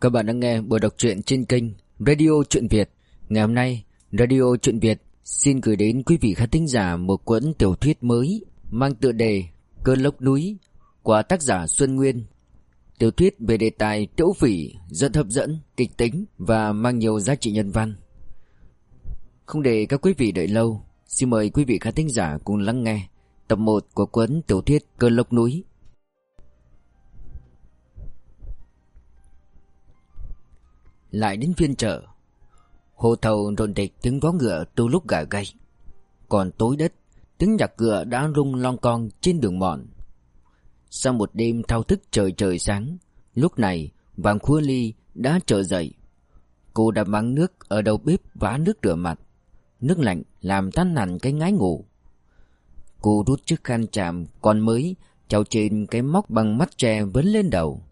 Các bạn đang nghe buổi đọc truyện trên kênh Radio Truyện Việt. Ngày hôm nay, Radio Truyện Việt xin gửi đến quý vị khán thính giả một cuốn tiểu thuyết mới mang tựa đề Cơn lốc núi của tác giả Xuân Nguyên. Tiểu thuyết về đề tài tiểu phỉ, rất hấp dẫn, kịch tính và mang nhiều giá trị nhân văn. Không để các quý vị đợi lâu, xin mời quý vị khán thính giả cùng lắng nghe tập 1 của cuốn tiểu thuyết Cơn lốc núi. Lại đến phiên chợ. Hồ thầu rộn rịch tiếng vó ngựa từ lúc gà gay Còn tối đất, Tiếng nhạc ngựa đã rung long con trên đường mòn. Sau một đêm thao thức trời trời sáng, Lúc này Vàng Khua Ly đã trở dậy. Cô đã mang nước ở đầu bếp vá nước rửa mặt. Nước lạnh làm tan nản cái ngái ngủ. Cô rút chiếc khăn chạm còn mới, trao trên cái móc bằng mắt tre vấn lên đầu.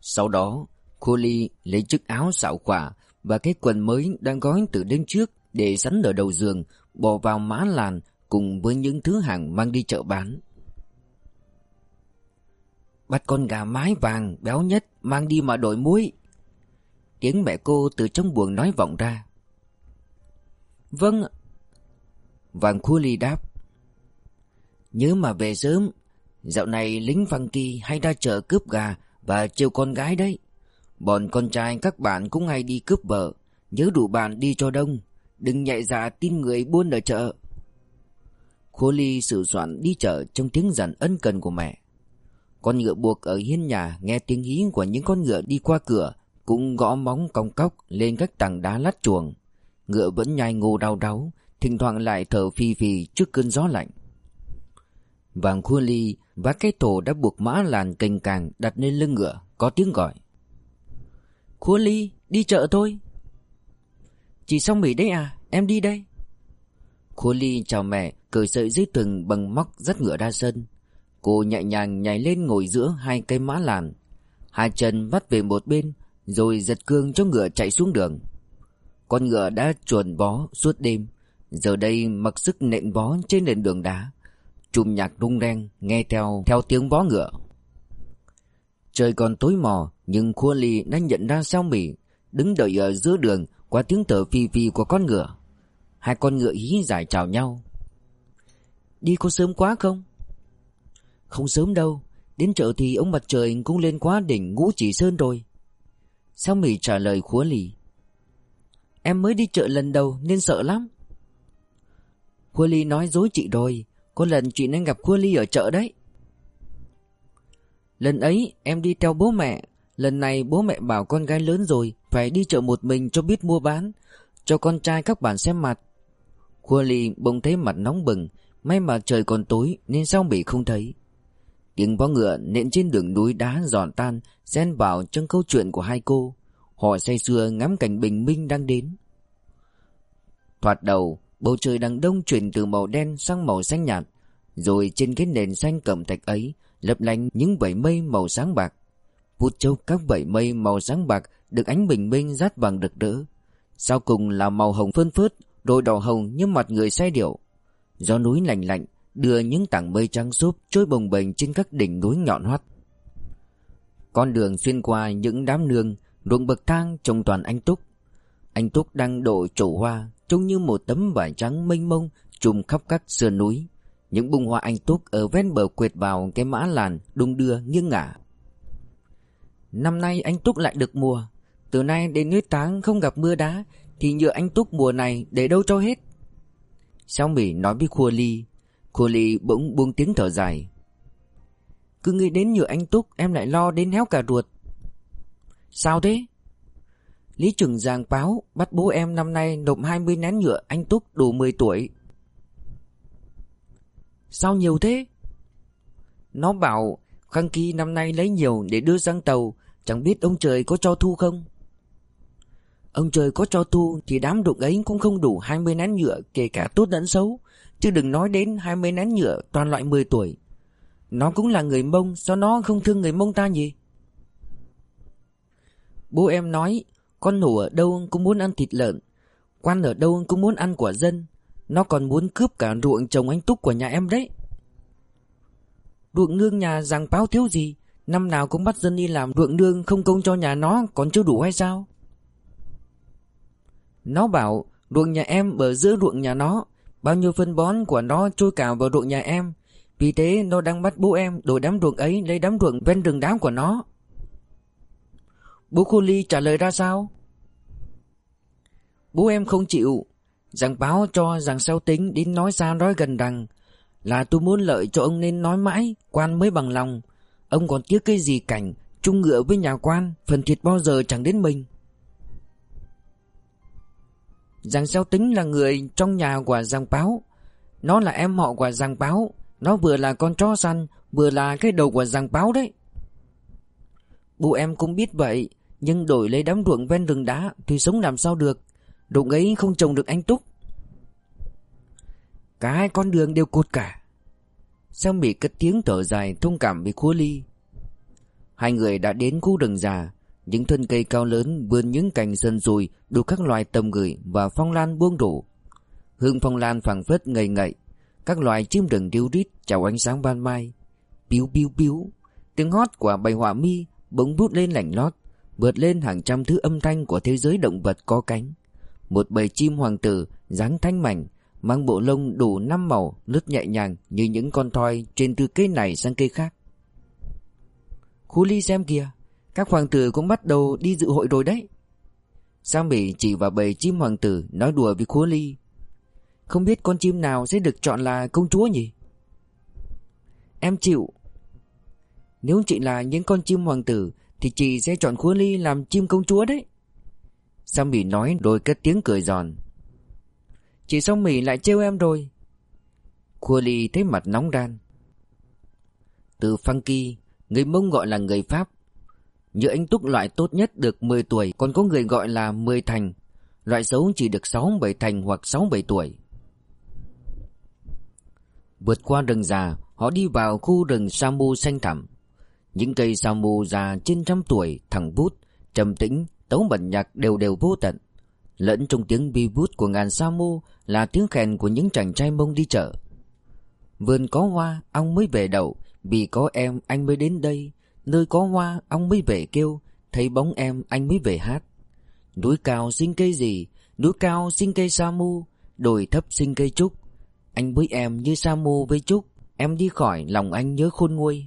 Sau đó Cô Ly lấy chiếc áo xạo quả và cái quần mới đang gói từ đêm trước để sẵn ở đầu giường, bỏ vào má làn cùng với những thứ hàng mang đi chợ bán. Bắt con gà mái vàng béo nhất mang đi mà đổi muối. Tiếng mẹ cô từ trong buồng nói vọng ra. Vâng Vàng Khu Ly đáp. Nhớ mà về sớm, dạo này lính văn kỳ hay ra chợ cướp gà và trêu con gái đấy. Bọn con trai các bạn cũng hay đi cướp vợ. Nhớ đủ bạn đi cho đông. Đừng nhạy dạ tin người buôn ở chợ. Khô Ly sử soạn đi chợ trong tiếng dặn ân cần của mẹ. Con ngựa buộc ở hiên nhà nghe tiếng hí của những con ngựa đi qua cửa, Cũng gõ móng cong cóc lên các tảng đá lát chuồng. Ngựa vẫn nhai ngô đau đáu, Thỉnh thoảng lại thở phì phì trước cơn gió lạnh. Vàng Khua Ly và cái tổ đã buộc mã làn cành càng đặt lên lưng ngựa, Có tiếng gọi. Khua Ly, đi chợ thôi. Chị xong Mỹ đấy à, em đi đây. Khua Ly chào mẹ, cởi sợi dây thừng bằng móc rất ngựa đa sân. Cô nhẹ nhàng nhảy lên ngồi giữa hai cây mã làn. Hai chân vắt về một bên, rồi giật cương cho ngựa chạy xuống đường. Con ngựa đã chuồn bó suốt đêm, giờ đây mặc sức nện bó trên nền đường đá. Chùm nhạc rung reng, nghe theo theo tiếng bó ngựa. Trời còn tối mò, Nhưng Khua Ly đã nhận ra sao mỉ Đứng đợi ở giữa đường Qua tiếng thở phi phi của con ngựa. Hai con ngựa hí giải chào nhau. Đi có sớm quá không? Không sớm đâu, Đến chợ thì ông mặt trời cũng lên quá đỉnh ngũ chỉ sơn rồi. Sao mỉ trả lời Khua Ly. Em mới đi chợ lần đầu nên sợ lắm. Khua Ly nói dối chị rồi, Có lần chị nên gặp Khua Ly ở chợ đấy. Lần ấy, em đi theo bố mẹ. Lần này, bố mẹ bảo con gái lớn rồi, Phải đi chợ một mình cho biết mua bán, Cho con trai các bạn xem mặt. Khua ly bỗng thấy mặt nóng bừng, May mà trời còn tối Nên sao bị không thấy. Tiếng vó ngựa nện trên đường núi đá giòn tan, Xen vào trong câu chuyện của hai cô. Họ say sưa ngắm cảnh bình minh đang đến. Thoạt đầu, Bầu trời đằng đông chuyển từ màu đen sang màu xanh nhạt, Rồi trên cái nền xanh cẩm thạch ấy lấp lánh những vảy mây màu sáng bạc. Phút châu các vảy mây màu sáng bạc được ánh bình minh rát vàng rực rỡ. Sau cùng là màu hồng phơn phớt, đôi đỏ hồng như mặt người say điệu. Gió núi lạnh lạnh đưa những tảng mây trắng xốp trôi bồng bềnh trên các đỉnh núi nhọn hoắt. Con đường xuyên qua những đám nương, ruộng bậc thang trồng toàn anh túc. Anh túc đang đổ trổ hoa, trông như một tấm vải trắng mênh mông trùm khắp các sườn núi. Những bông hoa anh túc ở ven bờ quệt vào cái mã làn đung đưa nghiêng ngả. Năm nay anh túc lại được mùa. Từ nay đến hết tháng không gặp mưa đá, thì nhựa anh túc mùa này để đâu cho hết. Sao Mỹ nói với Khua Ly. Khua Ly bỗng buông tiếng thở dài. Cứ nghĩ đến nhựa anh túc, em lại lo đến héo cả ruột. Sao thế? Lý Trừng Giang báo, bắt bố em năm nay nộp 20 nén nhựa, anh túc đủ 10 tuổi Sao nhiều thế? Nó bảo, Khang Kỳ năm nay lấy nhiều để đưa sang tàu, Chẳng biết ông trời có cho thu không? Ông trời có cho thu Thì đám đụng ấy cũng không đủ 20 nén nhựa Kể cả tốt lẫn xấu, Chứ đừng nói đến 20 nén nhựa toàn loại 10 tuổi Nó cũng là người mông, Sao nó không thương người mông ta nhỉ? Bố em nói, Con hổ ở đâu cũng muốn ăn thịt lợn, Quan ở đâu cũng muốn ăn quả dân nó còn muốn cướp cả ruộng trồng anh Túc của nhà em đấy. Ruộng nương nhà rằng báo thiếu gì? Năm nào cũng bắt dân đi làm ruộng nương không công cho nhà nó, còn chưa đủ hay sao? Nó bảo, ruộng nhà em ở giữa ruộng nhà nó. Bao nhiêu phân bón của nó trôi cả vào ruộng nhà em. Vì thế nó đang bắt bố em đổi đám ruộng ấy lấy đám ruộng ven rừng đám của nó. Bố Cô Ly trả lời ra sao? Bố em không chịu giàng báo cho rằng sao tính đến nói xa nói gần rằng Là tôi muốn lợi cho ông nên nói mãi, Quan mới bằng lòng. Ông còn tiếc cái gì cảnh Chung ngựa với nhà quan, Phần thiệt bao giờ chẳng đến mình. Giàng xeo tính là người trong nhà của giàng báo. Nó là em họ của giàng báo. Nó vừa là con chó săn, Vừa là cái đầu của giàng báo đấy. Bố em cũng biết vậy, Nhưng đổi lấy đám ruộng ven rừng đá Thì sống làm sao được đụng ấy không trồng được anh Túc. Cả hai con đường đều cột cả. Sao bị cất tiếng thở dài, thông cảm với khua ly. Hai người đã đến khu rừng già. Những thân cây cao lớn vươn những cành dần rùi, Đủ các loài tầm gửi và phong lan buông rủ Hương phong lan phẳng phất ngây ngậy. Các loài chim rừng điêu rít chào ánh sáng ban mai. Biu biu biu. Tiếng hót của bầy họa mi bỗng bút lên lạnh lót, Vượt lên hàng trăm thứ âm thanh của thế giới động vật có cánh. Một bầy chim hoàng tử, dáng thanh mảnh, Mang bộ lông đủ năm màu, Lướt nhẹ nhàng như những con thoi Trên từ cây này sang cây khác. Khu ly xem kìa, Các hoàng tử cũng bắt đầu đi dự hội rồi đấy. Sang Mỹ chỉ vào bầy chim hoàng tử Nói đùa với khu ly. Không biết con chim nào sẽ được chọn là công chúa nhỉ? Em chịu. Nếu chị là những con chim hoàng tử Thì chị sẽ chọn khu ly làm chim công chúa đấy. Sao Mỹ nói rồi cất tiếng cười giòn. Chị xong Mỹ lại trêu em rồi. Khua ly thấy mặt nóng ran. Từ Funky Người Mông gọi là người Pháp. Như anh Túc loại tốt nhất được 10 tuổi Còn có người gọi là 10 thành. Loại xấu chỉ được 6-7 thành hoặc 6-7 tuổi. Vượt qua rừng già Họ đi vào khu rừng Samu xanh thẳm. Những cây Samu già trên trăm tuổi Thẳng bút, trầm tĩnh Tấu bẩn nhạc đều đều vô tận. Lẫn trong tiếng bi bút của ngàn sa mô Là tiếng khen của những chàng trai mông đi chợ. Vườn có hoa Ông mới về đậu, vì có em, anh mới đến đây. Nơi có hoa ông mới về kêu, Thấy bóng em, anh mới về hát. Núi cao sinh cây gì, Núi cao sinh cây sa mu Đồi thấp sinh cây trúc. Anh với em như sa mu với trúc, Em đi khỏi lòng anh nhớ khôn nguôi.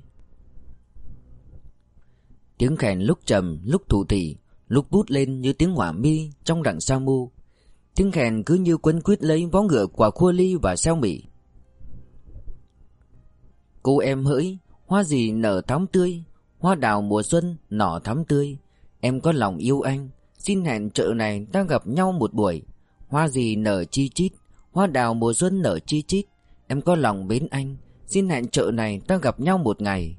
Tiếng khen lúc trầm, lúc thủ thị Lúc bút lên như tiếng hỏa mi Trong đặng sa mu. Tiếng khèn cứ như quấn quyết lấy vó ngựa quả khua ly và xeo mỉ Cô em hỡi, Hoa gì nở thắm tươi, Hoa đào mùa xuân nở thắm tươi. Em có lòng yêu anh, Xin hẹn chợ này ta gặp nhau một buổi. Hoa gì nở chi chít, Hoa đào mùa xuân nở chi chít. Em có lòng mến anh, Xin hẹn chợ này ta gặp nhau một ngày.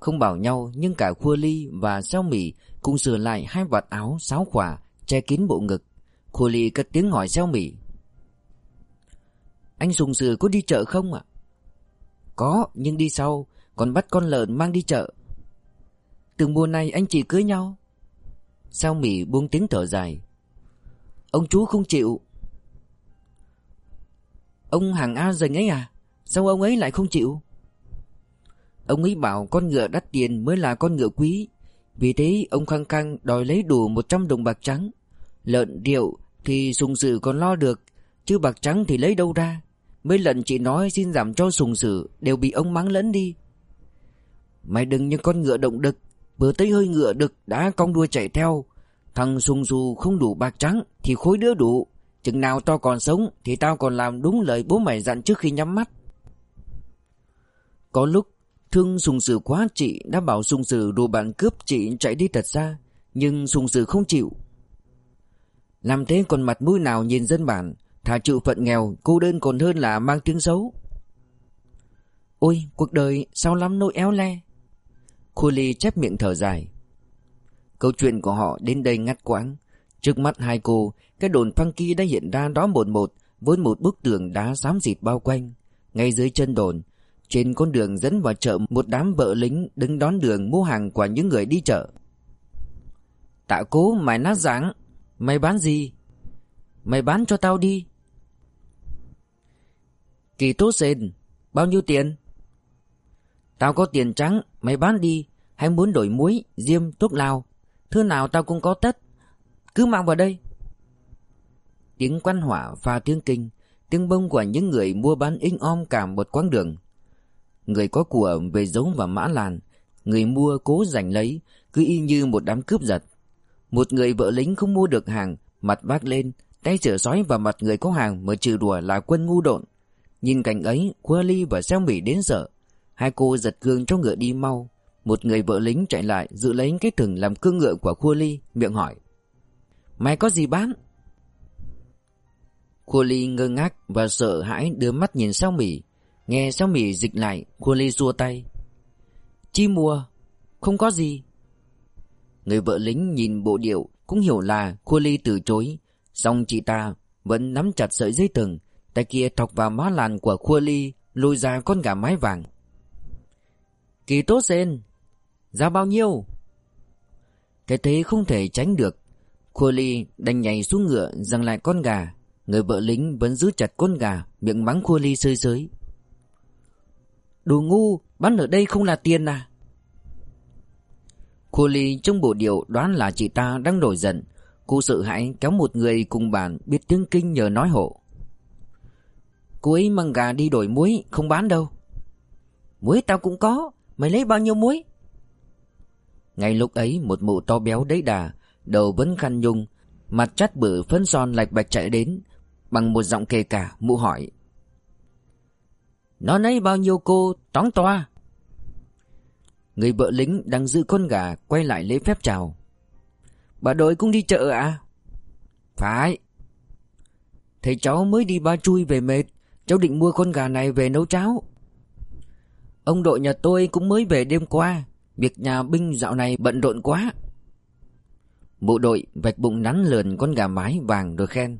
Không bảo nhau Nhưng cả Khua Ly và Xeo Mỉ Cùng sửa lại hai vạt áo sáo khỏa, Che kín bộ ngực. Khua Ly cất tiếng hỏi Xeo Mỉ Anh Sùng Sừ có đi chợ không ạ? Có, nhưng đi sau. Còn bắt con lợn mang đi chợ. Từ mùa này anh chị cưới nhau. Sao mỉ buông tiếng thở dài. Ông chú không chịu. Ông hàng A dành ấy à? Sao ông ấy lại không chịu? Ông ấy bảo con ngựa đắt tiền mới là con ngựa quý. Vì thế, ông khăng khăng đòi lấy đủ 100 đồng bạc trắng. Lợn rượu thì sùng sự còn lo được, Chứ bạc trắng thì lấy đâu ra? Mấy lần chị nói xin giảm cho sùng sử Đều bị ông mắng lẫn đi. Mày đừng như con ngựa động đực Vừa tới hơi ngựa đực đã cong đuôi chạy theo. Thằng sùng dù không đủ bạc trắng Thì khối đứa đủ. Chừng nào tao còn sống Thì tao còn làm đúng lời bố mày dặn trước khi nhắm mắt. Có lúc Thương sùng sử quá chị Đã bảo sùng sử đồ bạn cướp chị chạy đi thật xa, Nhưng sùng sử không chịu. Làm thế còn mặt mũi nào nhìn dân bản, Thà chịu phận nghèo, Cô đơn còn hơn là mang tiếng xấu. Ôi, cuộc đời sao lắm nỗi éo le. Khu ly chép miệng thở dài. Câu chuyện của họ đến đây ngắt quãng. Trước mắt hai cô, Cái đồn phăng kia đã hiện ra đó một một, Với một bức tường đá xám dịt bao quanh. Ngay dưới chân đồn trên con đường dẫn vào chợ Một đám vợ lính đứng đón đường mua hàng của những người đi chợ. Tạ cố mày nát dáng Mày bán gì? Mày bán cho tao đi. Kỳ tốt sen Bao nhiêu tiền? Tao có tiền trắng Mày bán đi. Hay muốn đổi muối, diêm, thuốc lào. Thứ nào tao cũng có tất. Cứ mang vào đây. Tiếng quan hỏa pha tiếng kinh Tiếng bông của những người mua bán inh om cả một quãng đường. Người có của về giống và mã làn, Người mua cố giành lấy, Cứ y như một đám cướp giật. Một người vợ lính không mua được hàng, Mặt vác lên, Tay chở sói vào mặt người có hàng Mà trừ đùa là quân ngu độn. Nhìn cảnh ấy Khuê Ly và Xeo Mỹ đến sợ. Hai cô giật gương cho ngựa đi mau. Một người vợ lính chạy lại, Giữ lấy cái thừng làm cương ngựa của Khuê Ly, Miệng hỏi. Mày có gì bán? Khuê Ly ngơ ngác và sợ hãi đưa mắt nhìn Xeo Mỹ Nghe sao Mỹ dịch lại Khuê Ly xua tay. Chi mua Không có gì. Người vợ lính nhìn bộ điệu Cũng hiểu là Khuê Ly từ chối. Xong chị ta vẫn nắm chặt sợi dây thừng, Tay kia thọc vào má làn của Khuê Ly Lôi ra con gà mái vàng. Kỳ tốt sen Giá bao nhiêu? Cái thế không thể tránh được. Khuê Ly đành nhảy xuống ngựa, Giằng lại con gà. Người vợ lính vẫn giữ chặt con gà, Miệng mắng Khuê Ly sơi sới. Đồ ngu Bán ở đây không là tiền à? Cô Ly trong bộ điệu đoán là chị ta đang nổi giận. Cô sợ hãi kéo một người cùng bàn biết tiếng kinh nhờ nói hộ. Cô ấy mang gà đi đổi muối, Không bán đâu. Muối tao cũng có, Mày lấy bao nhiêu muối? Ngay lúc ấy, một mụ to béo đấy đà, Đầu vẫn khăn nhung, Mặt chát bự phấn son lạch bạch chạy đến, Bằng một giọng kề cả, mụ hỏi nó lấy bao nhiêu cô tóng toa? Người vợ lính đang giữ con gà Quay lại lấy phép chào. Bà đội cũng đi chợ à Phải. Thầy cháu mới đi ba chui về mệt, Cháu định mua con gà này về nấu cháo. Ông đội nhà tôi cũng mới về đêm qua, Việc nhà binh dạo này bận rộn quá. Bộ đội vạch bụng nắn lườn con gà mái vàng rồi khen.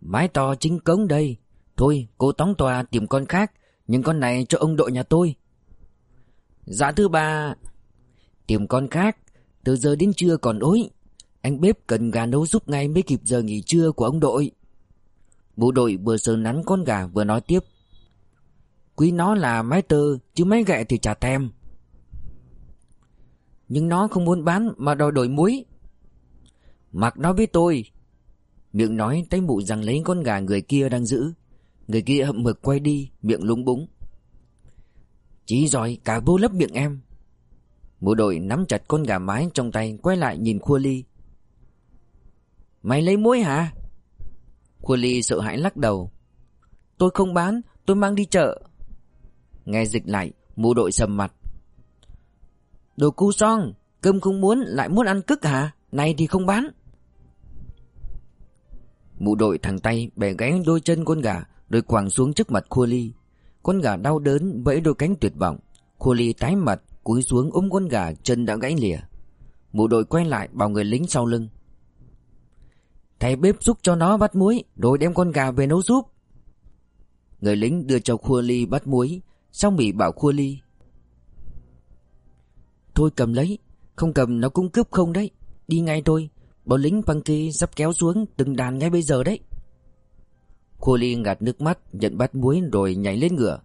Mái to chính cống đây Thôi cô tóng tòa tìm con khác, Nhưng con này cho ông đội nhà tôi. Dạ thứ ba Tìm con khác, Từ giờ đến trưa còn ối. Anh bếp cần gà nấu giúp ngay mới kịp giờ nghỉ trưa của ông đội. Bộ đội vừa sờ nắn con gà vừa nói tiếp. Quý nó là máy tơ, Chứ máy gẹ thì chả thèm. Nhưng nó không muốn bán Mà đòi đổi muối. Mặc nó với tôi. Miệng nói tay mụ rằng lấy con gà người kia đang giữ. Người kia hậm hực quay đi, Miệng lúng búng. Chí giỏi, cả vô lấp miệng em. Bộ đội nắm chặt con gà mái trong tay, Quay lại nhìn Khua Ly. Mày lấy muối hả? Khua Ly sợ hãi lắc đầu. Tôi không bán, Tôi mang đi chợ. Nghe dịch lại Mụ đội sầm mặt. Đồ cu son, Cơm không muốn, lại muốn ăn cức hả? Này thì không bán. Mụ đội thẳng tay bẻ gãy đôi chân con gà rồi quàng xuống trước mặt Khua Ly. Con gà đau đớn vẫy đôi cánh tuyệt vọng. Khua Ly tái mặt, Cúi xuống ôm con gà chân đã gãy lìa. Mụ đội quay lại bảo người lính sau lưng. Thầy bếp giúp cho nó bắt muối Rồi đem con gà về nấu giúp. Người lính đưa cho Khua Ly bắt muối, Xong bị bảo Khua Ly, Thôi cầm lấy, Không cầm nó cũng cướp không đấy. Đi ngay thôi, Bọn lính băng kia sắp kéo xuống từng đàn ngay bây giờ đấy. Khua Ly ngạt nước mắt, Nhận bát muối rồi nhảy lên ngựa.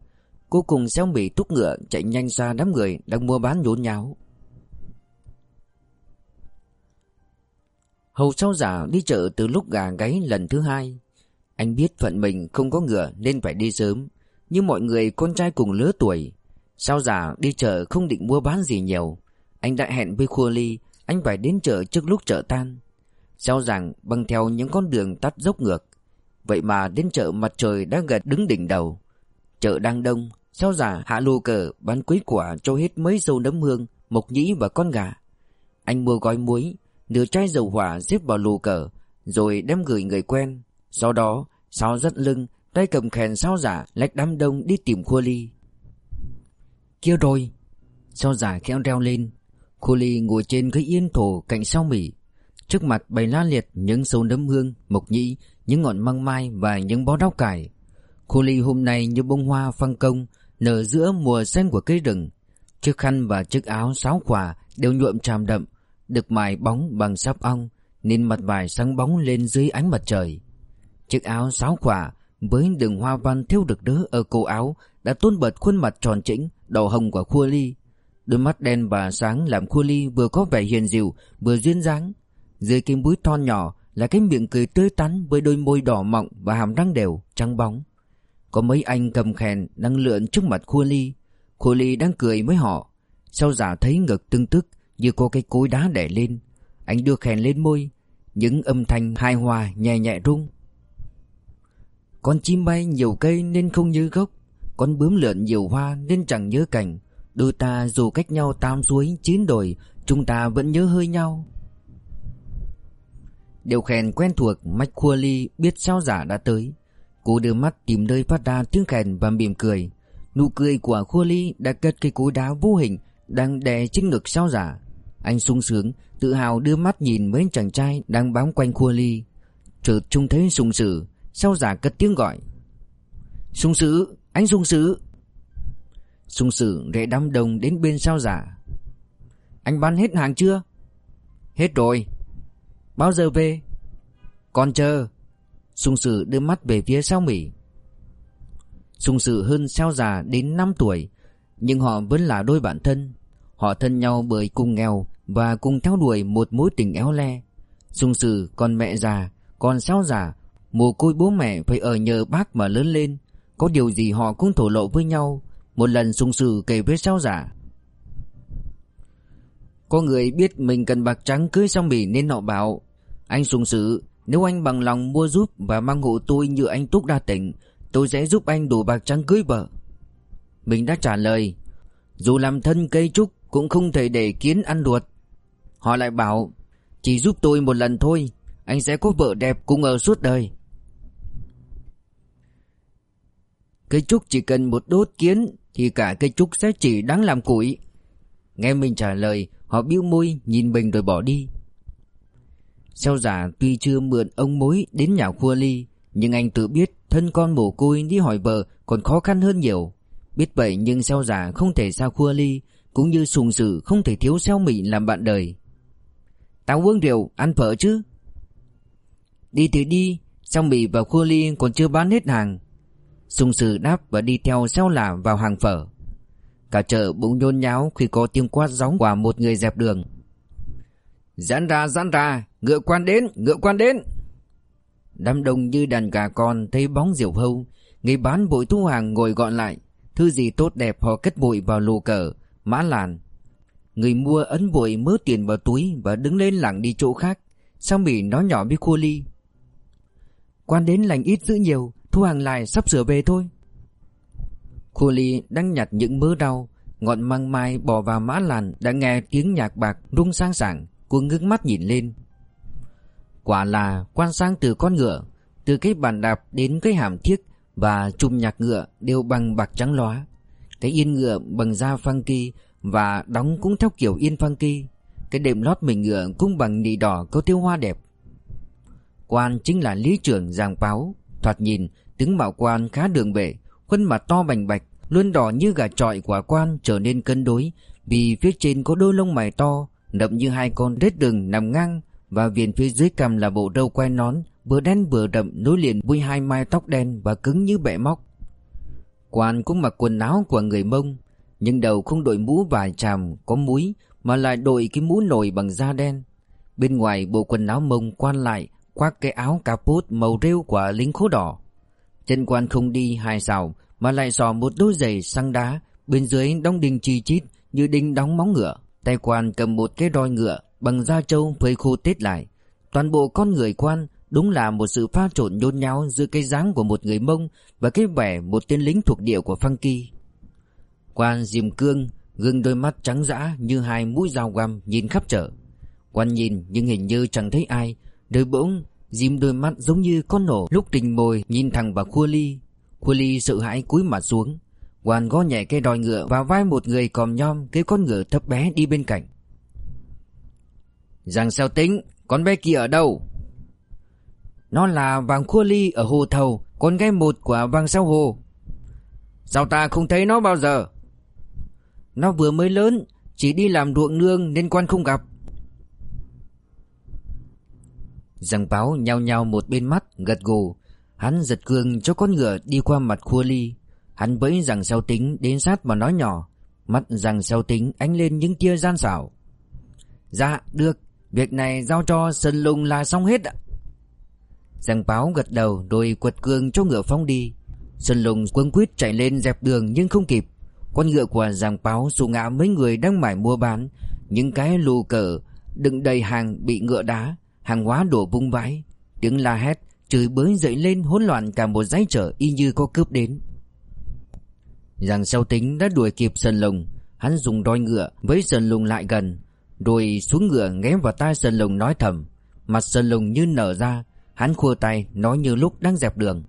Cô cùng xéo mì thúc ngựa Chạy nhanh ra đám người đang mua bán nhốn nháo. Hầu sau giả đi chợ từ lúc gà gáy lần thứ hai. Anh biết phận mình không có ngựa nên phải đi sớm Như mọi người, con trai cùng lứa tuổi. Sao giả đi chợ không định mua bán gì nhiều. Anh đã hẹn với Khua Ly, Anh phải đến chợ trước lúc chợ tan. Sao rằng băng theo những con đường tắt dốc ngược. Vậy mà đến chợ mặt trời đã gật đứng đỉnh đầu. Chợ đang đông Sao giả hạ lù cờ bán quý quả cho hết mấy dâu nấm hương Mộc nhĩ và con gà. Anh mua gói muối Nửa chai dầu hỏa xếp vào lù cờ Rồi đem gửi người quen. Sau đó sao dắt lưng Tay cầm kèn sao giả lách đám đông đi tìm Khua Ly. Kia rồi. Sao giả khéo reo lên. Khua Ly ngồi trên ghế yên thổ cạnh sao mỉ Trước mặt bày la liệt những sâu nấm hương, mộc nhĩ, những ngọn măng mai và những bó rau cải. Khu ly hôm nay như bông hoa phăng công, nở giữa mùa xanh của cây rừng. Chiếc khăn và chiếc áo sáo quả đều nhuộm tràm đậm, được mài bóng bằng sáp ong, nên mặt vải sáng bóng lên dưới ánh mặt trời. Chiếc áo sáo quả với đường hoa văn thêu được đỡ ở cổ áo đã tôn bật khuôn mặt tròn trĩnh, đỏ hồng của Khua Ly. Đôi mắt đen và sáng làm Khua Ly vừa có vẻ hiền dịu Vừa duyên dáng Dưới cái mũi thon nhỏ là cái miệng cười tươi tắn Với đôi môi đỏ mọng và hàm răng đều, Trắng bóng. Có mấy anh cầm khen đang lượn trước mặt Khua Ly. Khua Ly đang cười với họ. Sau giả thấy ngực tưng tức Như có cái cối đá đè lên, Anh đưa khen lên môi. Những âm thanh hài hòa, nhẹ nhẹ rung. Con chim bay nhiều cây nên không nhớ gốc. Con bướm lượn nhiều hoa nên chẳng nhớ cảnh. Đôi ta dù cách nhau tam suối chín đồi, Chúng ta vẫn nhớ hơi nhau. Điều khen quen thuộc Mạch Khua Ly biết sao giả đã tới. Cô đưa mắt tìm nơi phát ra tiếng khen và mỉm cười. Nụ cười của Khua Ly đã cất cây cối đá vô hình Đang đè trên ngực sao giả. Anh sung sướng, Tự hào đưa mắt nhìn mấy chàng trai Đang bám quanh Khua Ly. Chợt trông thấy sung sử, Sao giả cất tiếng gọi. Sung sử, Anh sung sử. Sung sử rẽ đám đông đến bên sao giả. Anh bán hết hàng chưa? Hết rồi. Bao giờ về. Còn chờ. Sung sử đưa mắt về phía sao Mỹ Sung sử hơn sao già đến 5 tuổi, Nhưng họ vẫn là đôi bạn thân. Họ thân nhau bởi cùng nghèo Và cùng theo đuổi một mối tình éo le. Sung sử còn mẹ già, Còn sao già, Mồ côi bố mẹ phải ở nhờ bác mà lớn lên. Có điều gì họ cũng thổ lộ với nhau. Một lần sung sử kể với sao giả có người biết mình cần bạc trắng cưới xong bỉ nên họ bảo, Anh sung sử Nếu anh bằng lòng mua giúp và mang hộ tôi như anh Túc đa tỉnh Tôi sẽ giúp anh đủ bạc trắng cưới vợ. Mình đã trả lời, Dù làm thân cây trúc Cũng không thể để kiến ăn ruột. Họ lại bảo, Chỉ giúp tôi một lần thôi, Anh sẽ có vợ đẹp cùng ở suốt đời. Cây trúc chỉ cần một đốt kiến Thì cả cây trúc sẽ chỉ đáng làm củi. Nghe mình trả lời Họ bĩu môi, nhìn mình rồi bỏ đi. Sao giả tuy chưa mượn ông mối đến nhà khua ly, Nhưng anh tự biết thân con mồ côi đi hỏi vợ còn khó khăn hơn nhiều. Biết vậy nhưng sao giả không thể xa khua ly, Cũng như sùng sử không thể thiếu sao mị làm bạn đời. Tao uống rượu, ăn phở chứ? Đi thì đi Sao mị và khua ly còn chưa bán hết hàng. Sùng sử đáp và đi theo sao là vào hàng phở. Cả chợ bỗng nhôn nháo khi có tiếng quát gióng quả một người dẹp đường. Giãn ra giãn ra, Ngựa quan đến, ngựa quan đến. Đám đông như đàn gà con thấy bóng diều hâu, Người bán bụi thu hàng ngồi gọn lại. Thứ gì tốt đẹp họ cất bụi vào lù cờ, Mã làn. Người mua ấn bụi mớ tiền vào túi Và đứng lên lảng đi chỗ khác. Sao mỉ nói nhỏ với Khua Ly? Quan đến lành ít giữ nhiều, Thu hàng lại sắp sửa về thôi. Khu Ly đang nhặt những mớ rau. Ngọn măng mai bỏ vào mã làn Đã nghe tiếng nhạc bạc rung sang sảng, Cô ngước mắt nhìn lên. Quả là quan sang từ con ngựa, Từ cái bàn đạp đến cái hàm thiếc Và chùm nhạc ngựa đều bằng bạc trắng lóa Cái yên ngựa bằng da phăng kỳ Và đóng cũng theo kiểu yên phăng kỳ. Cái đệm lót mình ngựa cũng bằng nị đỏ có tiêu hoa đẹp. Quan chính là lý trưởng giàng báo, Thoạt nhìn tướng mạo quan khá đường bể. Khuôn mặt to bành bạch Luôn đỏ như gà trọi quả quan trở nên cân đối Vì phía trên có đôi lông mày to Đậm như hai con rết đường nằm ngang và viền phía dưới cằm là bộ râu quai nón vừa đen vừa đậm nối liền với hai mai tóc đen và cứng như bẹ móc. Quan cũng mặc quần áo của người Mông, nhưng đầu không đội mũ vải tràm có múi mà lại đội cái mũ nổi bằng da đen. Bên ngoài bộ quần áo Mông quan lại khoác cái áo capot màu rêu của lính khố đỏ. Chân quan không đi hai sào mà lại xò một đôi giày xăng đá, bên dưới đóng đinh chi chít như đinh đóng móng ngựa. Tay quan cầm một cái roi ngựa bằng da trâu phơi khô tết lại. Toàn bộ con người quan đúng là một sự pha trộn nhôn nháo giữa cái dáng của một người Mông và cái vẻ một tên lính thuộc địa của Phăng Kỳ. Quan diềm cương, gương đôi mắt trắng dã như hai mũi dao găm nhìn khắp chợ. Quan nhìn nhưng hình như chẳng thấy ai, đời bỗng dìm đôi mắt giống như con nổ lúc trình mồi nhìn thẳng vào Khua Ly. Khua Ly sợ hãi cúi mặt xuống. hoàn gõ nhẹ cây đòi ngựa vào vai một người còm nhom cái con ngựa thấp bé đi bên cạnh. rằng sao tính, Con bé kia ở đâu Nó là vàng khua ly ở hồ thầu, Con gái một của vàng sao hồ Sao ta không thấy nó bao giờ Nó vừa mới lớn, Chỉ đi làm ruộng nương nên quan không gặp Giang báo nhao nhao một bên mắt, Gật gù. Hắn giật cương cho con ngựa đi qua mặt khua ly. Hắn bẫy rằng sao tính đến sát mà nói nhỏ, Mắt rằng xeo tính ánh lên những tia gian xảo. Dạ được, Việc này giao cho Sơn Lùng là xong hết ạ. Giang báo gật đầu rồi quật cương cho ngựa phóng đi. Sơn Lùng quân quyết chạy lên dẹp đường nhưng không kịp. Con ngựa của Giang báo xù ngã mấy người đang mải mua bán. Những cái lù cờ, đựng đầy hàng bị ngựa đá. Hàng hóa đổ vung vãi. Tiếng la hét chửi bới dậy lên, hỗn loạn cả một dãy chợ y như có cướp đến. Giang xeo tính đã đuổi kịp Sơn Lùng. Hắn dùng roi ngựa với Sơn Lùng lại gần Rồi xuống ngựa ghé vào tai Sơn Lùng nói thầm. Mặt Sơn Lùng như nở ra, Hắn khua tay, nói như lúc đang dẹp đường.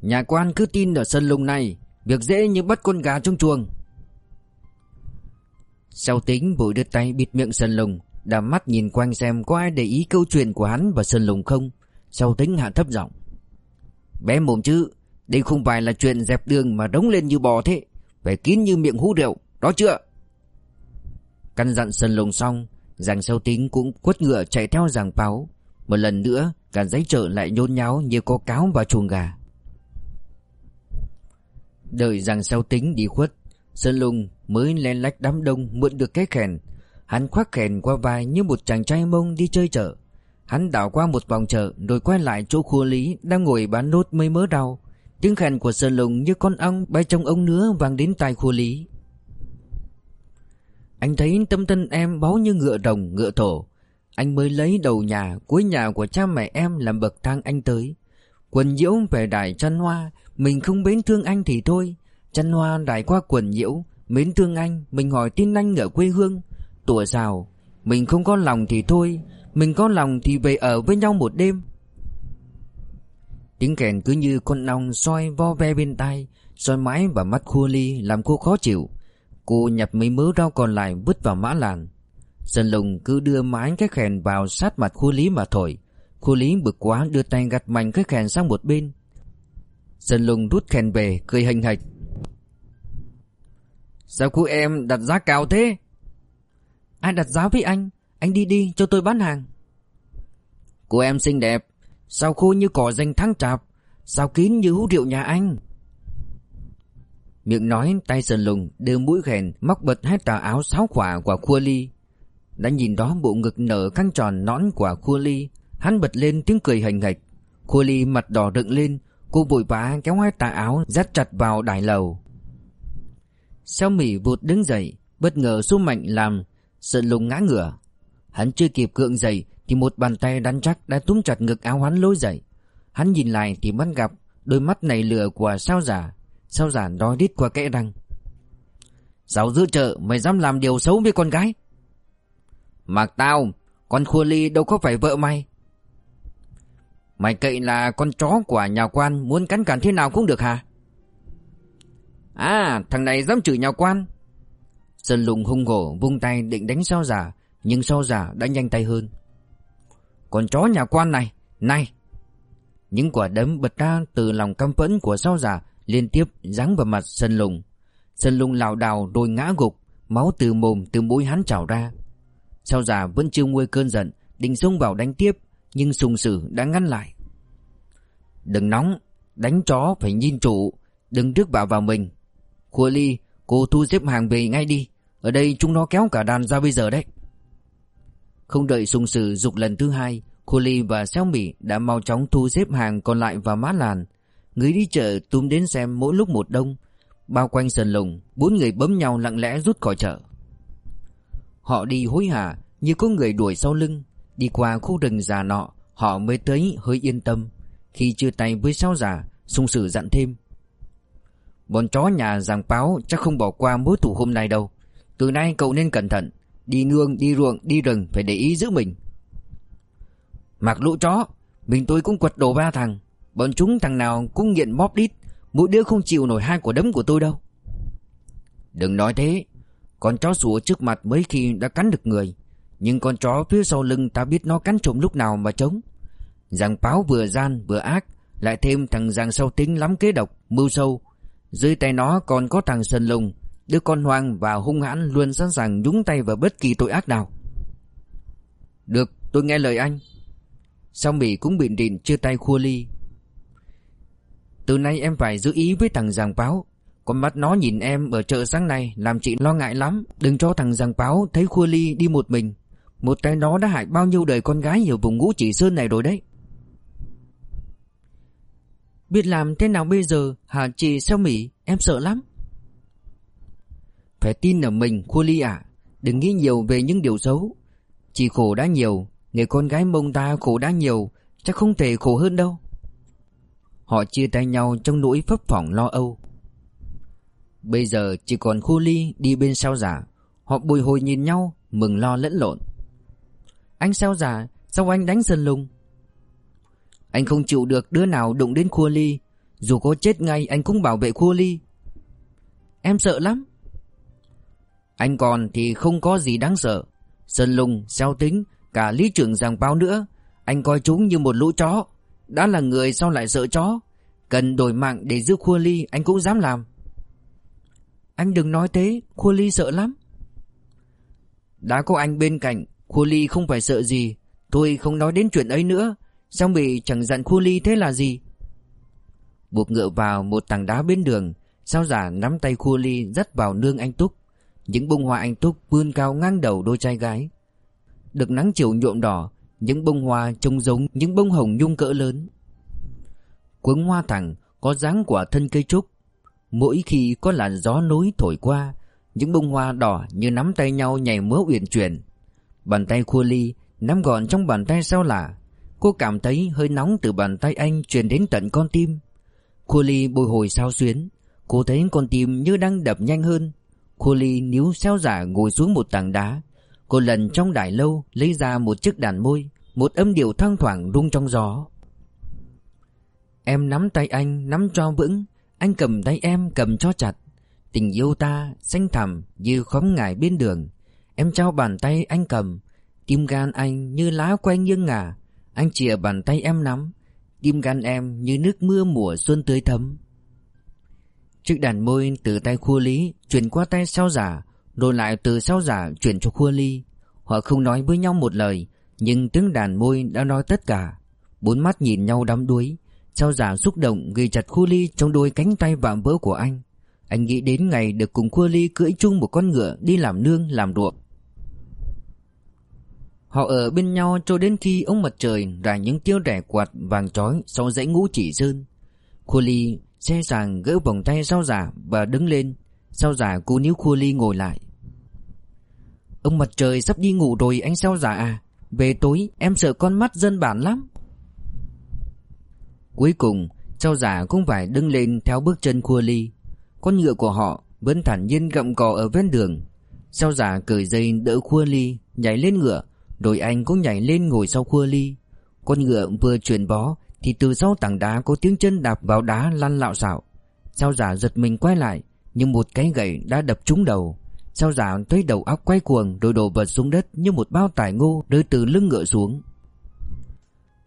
Nhà quan cứ tin ở Sơn Lùng này, Việc dễ như bắt con gà trong chuồng. Sau tính vội đưa tay bịt miệng Sơn Lùng. Đàm mắt nhìn quanh xem có ai để ý câu chuyện của hắn và Sơn Lùng không. Sau tính hạ thấp giọng. Bé mồm chứ, Đây không phải là chuyện dẹp đường mà đống lên như bò thế. Phải kín như miệng hú rượu, Đó chưa? Căn dặn Sơn Lùng xong Giàng sâu tính cũng quất ngựa chạy theo giàng báo Một lần nữa, Cả giấy chợ lại nhôn nháo như có cáo và chuồng gà. Đợi giàng sâu tính đi khuất, Sơn Lùng mới len lách đám đông mượn được cái kèn Hắn khoác khèn qua vai như một chàng trai mông đi chơi chợ. Hắn đảo qua một vòng chợ rồi quay lại chỗ khua lý đang ngồi bán nốt mấy mớ rau. Tiếng khèn của Sơn Lùng như con ong bay trong ống nứa vang đến tai khua lý. Anh thấy tâm thân em báu như ngựa đồng ngựa thổ. Anh mới lấy đầu nhà, cuối nhà của cha mẹ em làm bậc thang anh tới. Quần nhiễu về đài chăn hoa, Mình không mến thương anh thì thôi. Chăn hoa đài qua quần nhiễu, Mến thương anh, Mình hỏi tin anh ở quê hương. Tủa sao? Mình không có lòng thì thôi, Mình có lòng thì về ở với nhau một đêm. Tiếng kèn cứ như con ong soi vo ve bên tai, soi mãi vào mắt khua ly, làm cô khó chịu. Cô nhặt mấy mớ rau còn lại vứt vào mã làn. Sơn lùng cứ đưa mãi cái kèn vào sát mặt khu lý mà thổi. Khu lý bực quá đưa tay gặt mạnh cái kèn sang một bên. Sơn lùng rút kèn về, cười hành hạch. Sao cô em đặt giá cao thế? Ai đặt giá với anh? Anh đi đi, cho tôi bán hàng. Cô em xinh đẹp, Sao khô như cỏ danh thắng trạp, Sao kín như hú rượu nhà anh? Miệng nói, tay sờn lùng, Đưa mũi khèn, móc bật hết tà áo sáo khỏa của khua ly. Đã nhìn đó, bộ ngực nở căng tròn nõn của khua ly. Hắn bật lên tiếng cười hành hạch. Khua ly mặt đỏ rựng lên, Cô vội vã kéo hai tà áo dắt chặt vào đài lầu. Xeo mỉ vụt đứng dậy, Bất ngờ số mạnh làm Sơn lùng ngã ngửa. Hắn chưa kịp cưỡng dậy Thì một bàn tay đắn chắc đã túm chặt ngực áo hắn lôi dậy. Hắn nhìn lại thì bắt gặp Đôi mắt này lửa của sao giả Sao giả đói đít qua kẽ răng. Giáo giữa chợ, Mày dám làm điều xấu với con gái. Mặc tao, Con khua ly đâu có phải vợ mày. Mày cậy là con chó của nhà quan, Muốn cắn cản thế nào cũng được hả? À thằng này dám chửi nhà quan. Sơn lùng hung hổ vung tay định đánh sao giả Nhưng sao giả đã nhanh tay hơn. Còn chó nhà quan này Này! Những quả đấm bật ra từ lòng căm phẫn của sao giả Liên tiếp giáng vào mặt Sơn lùng. Sơn lùng lảo đảo rồi ngã gục, Máu từ mồm, từ mũi hắn trào ra. Sao giả vẫn chưa nguôi cơn giận, Định xông vào đánh tiếp, Nhưng sùng sử đã ngăn lại. Đừng nóng, Đánh chó phải nhìn chủ, Đừng rước bạo vào mình. Khua ly, Cô thu xếp hàng về ngay đi. Ở đây chúng nó kéo cả đàn ra bây giờ đấy. Không đợi sung sử dục lần thứ hai, Khô Ly và Xiaomi Mỹ đã mau chóng thu xếp hàng còn lại vào má làn. Người đi chợ túm đến xem mỗi lúc một đông. Bao quanh sần lùng Bốn người bấm nhau lặng lẽ rút khỏi chợ. Họ đi hối hả Như có người đuổi sau lưng. Đi qua khu rừng già nọ, Họ mới tới hơi yên tâm. Khi chưa tay với sao già Sung sử dặn thêm. Bọn chó nhà giàng báo chắc không bỏ qua mối thủ hôm nay đâu. Từ nay cậu nên cẩn thận. Đi nương, đi ruộng, đi rừng phải để ý giữ mình. Mặc lũ chó Mình tôi cũng quật đổ ba thằng. Bọn chúng thằng nào cũng nghiện bóp đít Mỗi đứa không chịu nổi hai quả đấm của tôi đâu. Đừng nói thế Con chó sủa trước mặt mấy khi đã cắn được người Nhưng con chó phía sau lưng ta biết nó cắn trộm lúc nào mà chống Giàng báo vừa gian vừa ác Lại thêm thằng giàng sâu tính lắm kế độc Mưu sâu. Dưới tay nó còn có thằng sần Lùng Đứa con hoang và hung hãn luôn sẵn sàng nhúng tay vào bất kỳ tội ác nào. Được, tôi nghe lời anh. Song Mỹ cũng bị định chia tay khua ly. Từ nay em phải giữ ý với thằng giàng báo Con mắt nó nhìn em ở chợ sáng nay Làm chị lo ngại lắm. Đừng cho thằng Giàng báo thấy Khua Ly đi một mình. Một tay nó đã hại bao nhiêu đời con gái Ở vùng ngũ chỉ sơn này rồi đấy. Biết làm thế nào bây giờ? Hả chị sao Mỹ? Em sợ lắm. Phải tin ở mình, Khua Ly ạ. Đừng nghĩ nhiều về những điều xấu. Chị khổ đã nhiều, Người con gái mông ta khổ đã nhiều, Chắc không thể khổ hơn đâu. Họ chia tay nhau trong nỗi phấp phỏng lo âu. Bây giờ chỉ còn khu ly đi bên sau giả Họ bồi hồi nhìn nhau, Mừng lo lẫn lộn. Anh sao giả Sao anh đánh Sơn Lùng? Anh không chịu được đứa nào đụng đến khu ly. Dù có chết ngay, anh cũng bảo vệ khu ly. Em sợ lắm. Anh còn thì không có gì đáng sợ. Sơn Lùng, Xeo Tính Cả lý trưởng giảng báo nữa. Anh coi chúng như một lũ chó. Đã là người sao lại sợ chó? Cần đổi mạng để giữ Khua ly anh cũng dám làm. Anh đừng nói thế Khua Ly sợ lắm. Đã có anh bên cạnh Khua Ly không phải sợ gì. Tôi không nói đến chuyện ấy nữa. Xong bị chẳng dặn Khua Ly thế là gì? Buộc ngựa vào một tảng đá bên đường. Sao giả nắm tay Khua Ly dắt vào nương anh Túc? Những bông hoa anh Túc vươn cao ngang đầu đôi trai gái. Được nắng chiều nhuộm đỏ, Những bông hoa trông giống những bông hồng nhung cỡ lớn. Cuống hoa thẳng Có dáng quả thân cây trúc. Mỗi khi có làn gió nối thổi qua, Những bông hoa đỏ như nắm tay nhau nhảy múa uyển chuyển. Bàn tay khua ly, Nắm gọn trong bàn tay sao lạ. Cô cảm thấy hơi nóng từ bàn tay anh truyền đến tận con tim. Khua ly bồi hồi sao xuyến. Cô thấy con tim như đang đập nhanh hơn. Khua ly níu xeo giả ngồi xuống một tảng đá. Cô lần trong đài lâu lấy ra một chiếc đàn môi, Một âm điệu thoang thoảng rung trong gió. Em nắm tay anh, nắm cho vững. Anh cầm tay em, cầm cho chặt. Tình yêu ta xanh thẳm như khóm ngải bên đường. Em trao bàn tay anh cầm. Tim gan anh như lá quay nghiêng ngả. Anh chìa bàn tay em nắm. Tim gan em như nước mưa mùa xuân tươi thấm. Chiếc đàn môi từ tay khua lý Chuyển qua tay sao giả, Rồi lại từ sao giả chuyển cho khua ly. Họ không nói với nhau một lời, Nhưng tiếng đàn môi đã nói tất cả. Bốn mắt nhìn nhau đắm đuối Sao giả xúc động ghi chặt khua ly trong đôi cánh tay vạm vỡ của anh. Anh nghĩ đến ngày được cùng khua ly cưỡi chung một con ngựa đi làm nương, làm ruộng. Họ ở bên nhau cho đến khi ông mặt trời rải những tia rẻ quạt vàng chói sau dãy ngũ chỉ sơn. Khua ly xe sàng gỡ vòng tay sao giả và đứng lên. Sao giả cô níu khua ly ngồi lại. Ông mặt trời sắp đi ngủ rồi, anh sao giả à? Về tối, em sợ con mắt dân bản lắm. Cuối cùng Sao giả cũng phải đứng lên theo bước chân khua ly Con ngựa của họ Vẫn thản nhiên gặm cỏ ở ven đường Sao giả cởi dây đỡ khua ly, Nhảy lên ngựa, Rồi anh cũng nhảy lên ngồi sau khua ly Con ngựa vừa chuyển bó thì từ sau tảng đá có tiếng chân đạp vào đá lăn lạo xạo Sao giả giật mình quay lại Nhưng một cái gậy đã đập trúng đầu Sao giả thấy đầu óc quay cuồng Rồi đổ vật xuống đất như một bao tải ngô Rơi từ lưng ngựa xuống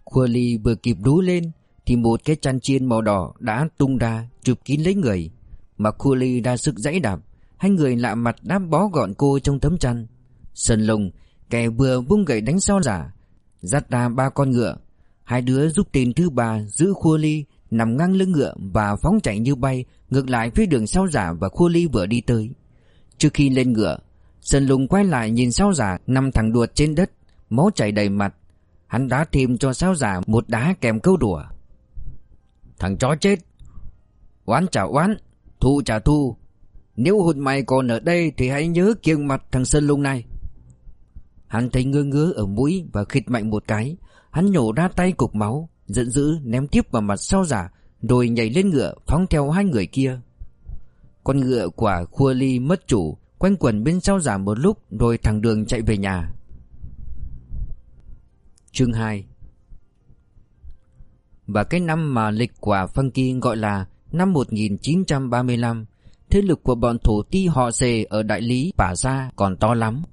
Khua ly vừa kịp rú lên thì một cái chăn chiên màu đỏ đã tung ra chụp kín lấy người. Mà Kuli đã sức dãy đạp, hai người lạ mặt đã bó gọn cô trong tấm chăn. Sần lùng, kẻ vừa vung gậy đánh sao giả, dắt ra ba con ngựa. Hai đứa giúp tên thứ ba giữ Khua Ly nằm ngang lưng ngựa và phóng chạy như bay ngược lại phía đường sao giả và Khua Ly vừa đi tới. Trước khi lên ngựa, Sơn lùng quay lại nhìn sao giả nằm thẳng đuột trên đất, máu chảy đầy mặt. Hắn đá thêm cho sao giả một đá kèm câu đùa. Thằng chó chết Oán trả oán Thu trả thu Nếu hụt mày còn ở đây Thì hãy nhớ kiêng mặt thằng Sơn Lung này Hắn thấy ngơ ngứa ở mũi Và khịt mạnh một cái Hắn nhổ ra tay cục máu, Giận dữ ném tiếp vào mặt sau giả, Rồi nhảy lên ngựa, phóng theo hai người kia. Con ngựa quả khua ly mất chủ, Quanh quẩn bên sau giả một lúc, Rồi thẳng đường chạy về nhà. Chương 2 và cái năm mà lịch quả Funky gọi là năm 1935 Thế lực của bọn thổ ti họ xề ở đại lý Bà Gia còn to lắm.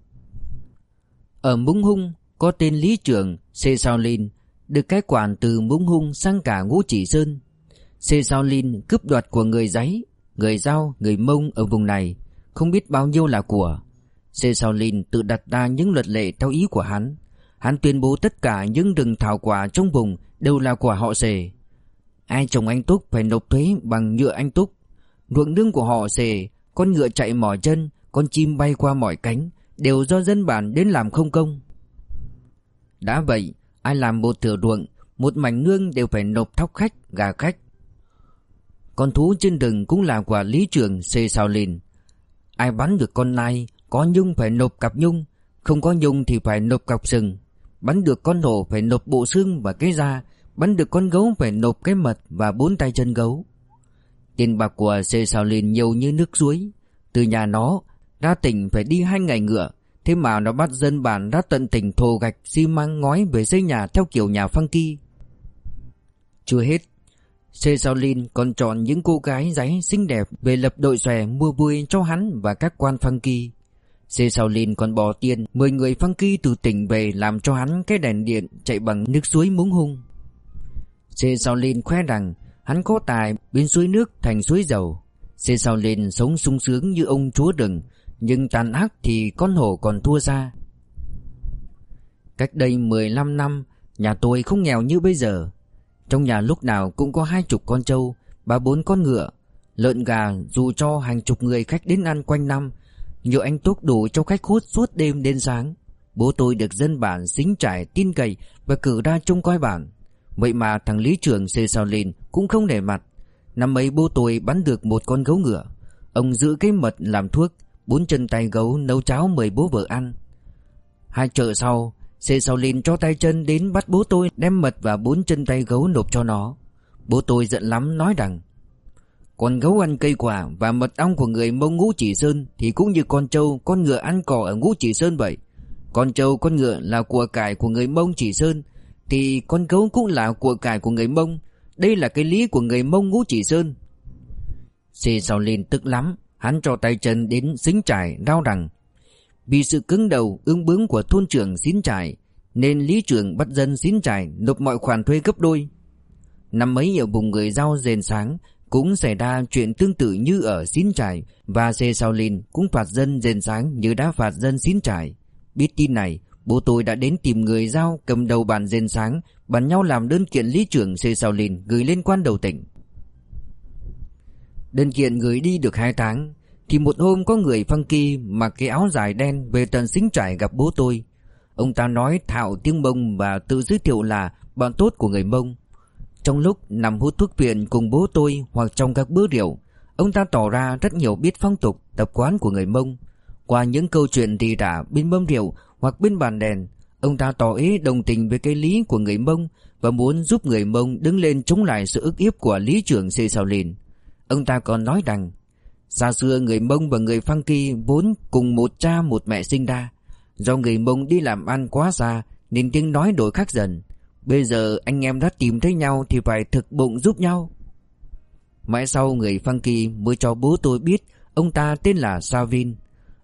Ở Mung Hung có tên lý trưởng Xê Sao Linh Được cái quản từ Mũng Hung sang cả Ngũ Chỉ Sơn Xê Sao Linh cướp đoạt của người giấy Người Giao, người Mông ở vùng này Không biết bao nhiêu là của Xê Sao Linh tự đặt ra những luật lệ theo ý của hắn Hắn tuyên bố tất cả những rừng thảo quả trong vùng đều là của họ xề. Ai trồng anh túc phải nộp thuế bằng nhựa anh túc. Ruộng nương của họ xề Con ngựa chạy mỏi chân Con chim bay qua mỏi cánh Đều do dân bản đến làm không công đã vậy, Ai làm một thửa ruộng, Một mảnh nương đều phải nộp thóc khách, Gà khách. Con thú trên rừng cũng là quả lý trường xê sao lên Ai bắn được con nai, Có nhung phải nộp cặp nhung, Không có nhung thì phải nộp cặp sừng. Bắn được con hổ phải nộp bộ xương và cái da, Bắn được con gấu phải nộp cái mật và bốn tay chân gấu. Tiền bạc của xê Sao Lin nhiều như nước suối. Từ nhà nó ra tỉnh phải đi hai ngày ngựa Thế mà nó bắt dân bản đã tận tình thồ gạch xi măng ngói về xây nhà theo kiểu nhà phăng funky. Chưa hết Sê Sao Lin còn chọn những cô gái giấy xinh đẹp về lập đội xòe mua vui cho hắn và các quan phăng funky. Sê Sao Lin còn bỏ tiền mời người phăng funky từ tỉnh về làm cho hắn cái đèn điện chạy bằng nước suối múng hung. Sê Sao Lin khoe rằng hắn có tài biến suối nước thành suối dầu. Sê Sao Lin sống sung sướng như ông chúa rừng, nhưng tàn ác thì con hổ còn thua xa. Cách đây 15 năm, nhà tôi không nghèo như bây giờ. Trong nhà lúc nào cũng có hai chục con trâu, ba bốn con ngựa, lợn gà dù cho hàng chục người khách đến ăn quanh năm, nhiều anh túc đủ cho khách hút suốt đêm đến sáng. Bố tôi được dân bản xính trải tin cậy và cử ra trông coi bản. Vậy mà thằng lý trưởng xê sao lên cũng không để mặt Năm ấy bố tôi bắn được một con gấu ngựa Ông giữ cái mật làm thuốc Bốn chân tay gấu nấu cháo mời bố vợ ăn. Hai chợ sau, Xê sau lên cho tay chân đến bắt bố tôi Đem mật và bốn chân tay gấu nộp cho nó. Bố tôi giận lắm, nói rằng, Con gấu ăn cây quả Và mật ong của người mông ngũ chỉ sơn Thì cũng như con trâu, Con ngựa ăn cỏ ở ngũ chỉ sơn vậy. Con trâu, con ngựa là của cải của người mông chỉ sơn, thì con gấu cũng là của cải của người Mông. Đây là cái lý của người Mông Ngũ Chỉ Sơn. Xê sau lên tức lắm Hắn cho tay chân đến xính trải đau rằng Vì sự cứng đầu, ương bướng của thôn trưởng xín trải Nên lý trưởng bắt dân xín trải Nộp mọi khoản thuê gấp đôi. Năm ấy ở vùng người giao rền sáng, Cũng xảy ra chuyện tương tự như ở xín trải Và xê sao lên cũng phạt dân rền sáng như đã phạt dân xín trải Biết tin này, Bố tôi đã đến tìm người giao cầm đầu bàn rền sáng, Bàn nhau làm đơn kiện lý trưởng Xê Sao Lin gửi lên quan đầu tỉnh. Đơn kiện gửi đi được hai tháng Thì một hôm có người phăng kỳ mặc cái áo dài đen về tận xính trải gặp bố tôi. Ông ta nói thạo tiếng Mông và tự giới thiệu là bạn tốt của người Mông. Trong lúc nằm hút thuốc viện cùng bố tôi hoặc trong các bữa rượu Ông ta tỏ ra rất nhiều biết phong tục, tập quán của người Mông. Qua những câu chuyện thì đã bên mâm rượu hoặc bên bàn đèn Ông ta tỏ ý đồng tình với cái lý của người Mông Và muốn giúp người Mông đứng lên chống lại sự ức hiếp của lý trưởng Xê Sao Lìn Ông ta còn nói rằng Xa xưa người Mông và người phăng Kỳ vốn cùng một cha một mẹ sinh ra Do người Mông đi làm ăn quá xa Nên tiếng nói đổi khác dần Bây giờ anh em đã tìm thấy nhau Thì phải thực bụng giúp nhau Mãi sau người phăng Kỳ mới cho bố tôi biết Ông ta tên là Savin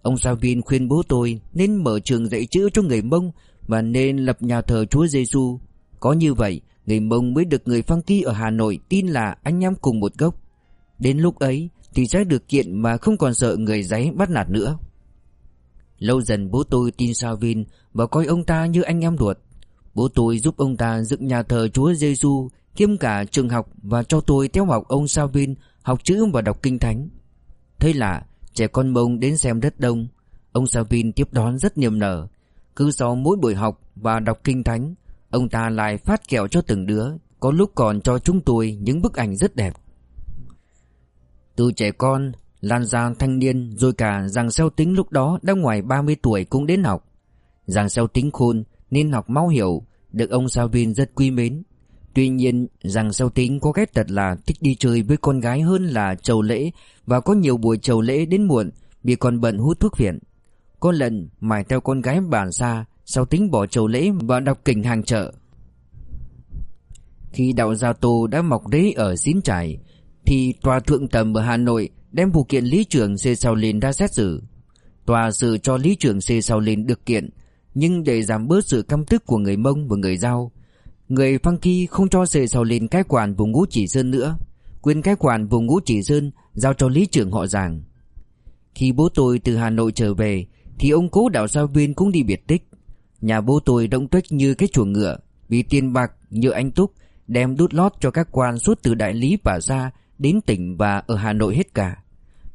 Ông Savin khuyên bố tôi nên mở trường dạy chữ cho người Mông và nên lập nhà thờ Chúa Giêsu. Có như vậy, người Mông mới được người phăng Kỳ ở Hà Nội tin là anh em cùng một gốc. Đến lúc ấy thì sẽ được kiện mà không còn sợ người giấy bắt nạt nữa. Lâu dần bố tôi tin Savin và coi ông ta như anh em ruột. Bố tôi giúp ông ta dựng nhà thờ Chúa Giêsu, kiêm cả trường học và cho tôi theo học ông Savin học chữ và đọc kinh thánh. Thế là Trẻ con mông đến xem rất đông Ông Savin tiếp đón rất niềm nở Cứ sau mỗi buổi học và đọc kinh thánh Ông ta lại phát kẹo cho từng đứa Có lúc còn cho chúng tôi những bức ảnh rất đẹp từ trẻ con Lan ra thanh niên, Rồi cả giàng xeo tính lúc đó Đã ngoài 30 tuổi cũng đến học Giàng xeo tính khôn Nên học mau hiểu, Được ông Savin rất quý mến Tuy nhiên rằng Xeo Tính có ghét tật là thích đi chơi với con gái hơn là chầu lễ và có nhiều buổi chầu lễ đến muộn vì còn bận hút thuốc viện. Có lần mải theo con gái bản xa, Xeo Tính bỏ chầu lễ và đọc kinh hàng chợ. Khi đạo gia tô đã mọc rễ ở xín trải thì tòa thượng tầm ở Hà Nội đem vụ kiện lý Trường C. Sao Linh ra xét xử. Tòa xử cho lý Trường C. Sao Linh được kiện, nhưng để giảm bớt sự căm tức của người Mông và người Giao, Người Funky không cho C. Sao Linh cái quản vùng ngũ chỉ sơn nữa Quyền cái quản vùng ngũ chỉ sơn Giao cho lý Trường họ giảng Khi bố tôi từ Hà Nội trở về, Thì ông cố đạo giáo viên cũng đi biệt tích Nhà bố tôi động tuếch như cái chuồng ngựa, Vì tiền bạc như anh Túc Đem đút lót cho các quan suốt từ đại lý và ra Đến tỉnh và ở Hà Nội hết cả.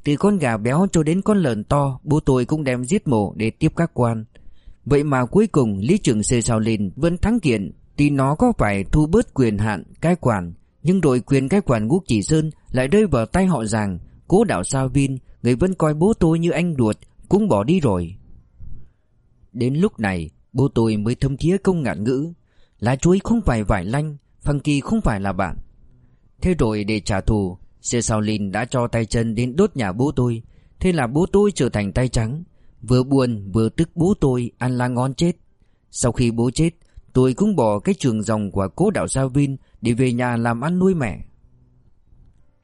Từ con gà béo cho đến con lợn to, Bố tôi cũng đem giết mổ để tiếp các quan. Vậy mà cuối cùng, Lý trưởng Sê Sao Linh vẫn thắng kiện Thì nó có phải thu bớt quyền hạn cai quản, Nhưng đội quyền cai quản Ngũ Chỉ Sơn Lại rơi vào tay họ rằng, Cố đạo Sao Vin, Người vẫn coi bố tôi như anh ruột, Cũng bỏ đi rồi. Đến lúc này, Bố tôi mới thâm thía công ngạn ngữ. Lá chuối không phải vải lanh, Phăng Kỳ không phải là bạn. Thế rồi để trả thù xe Sao Linh đã cho tay chân đến đốt nhà bố tôi. Thế là bố tôi trở thành tay trắng. Vừa buồn, vừa tức bố tôi ăn la ngon chết. Sau khi bố chết, Tôi cũng bỏ cái trường dòng của cố đạo Sao Vin Để về nhà làm ăn nuôi mẹ.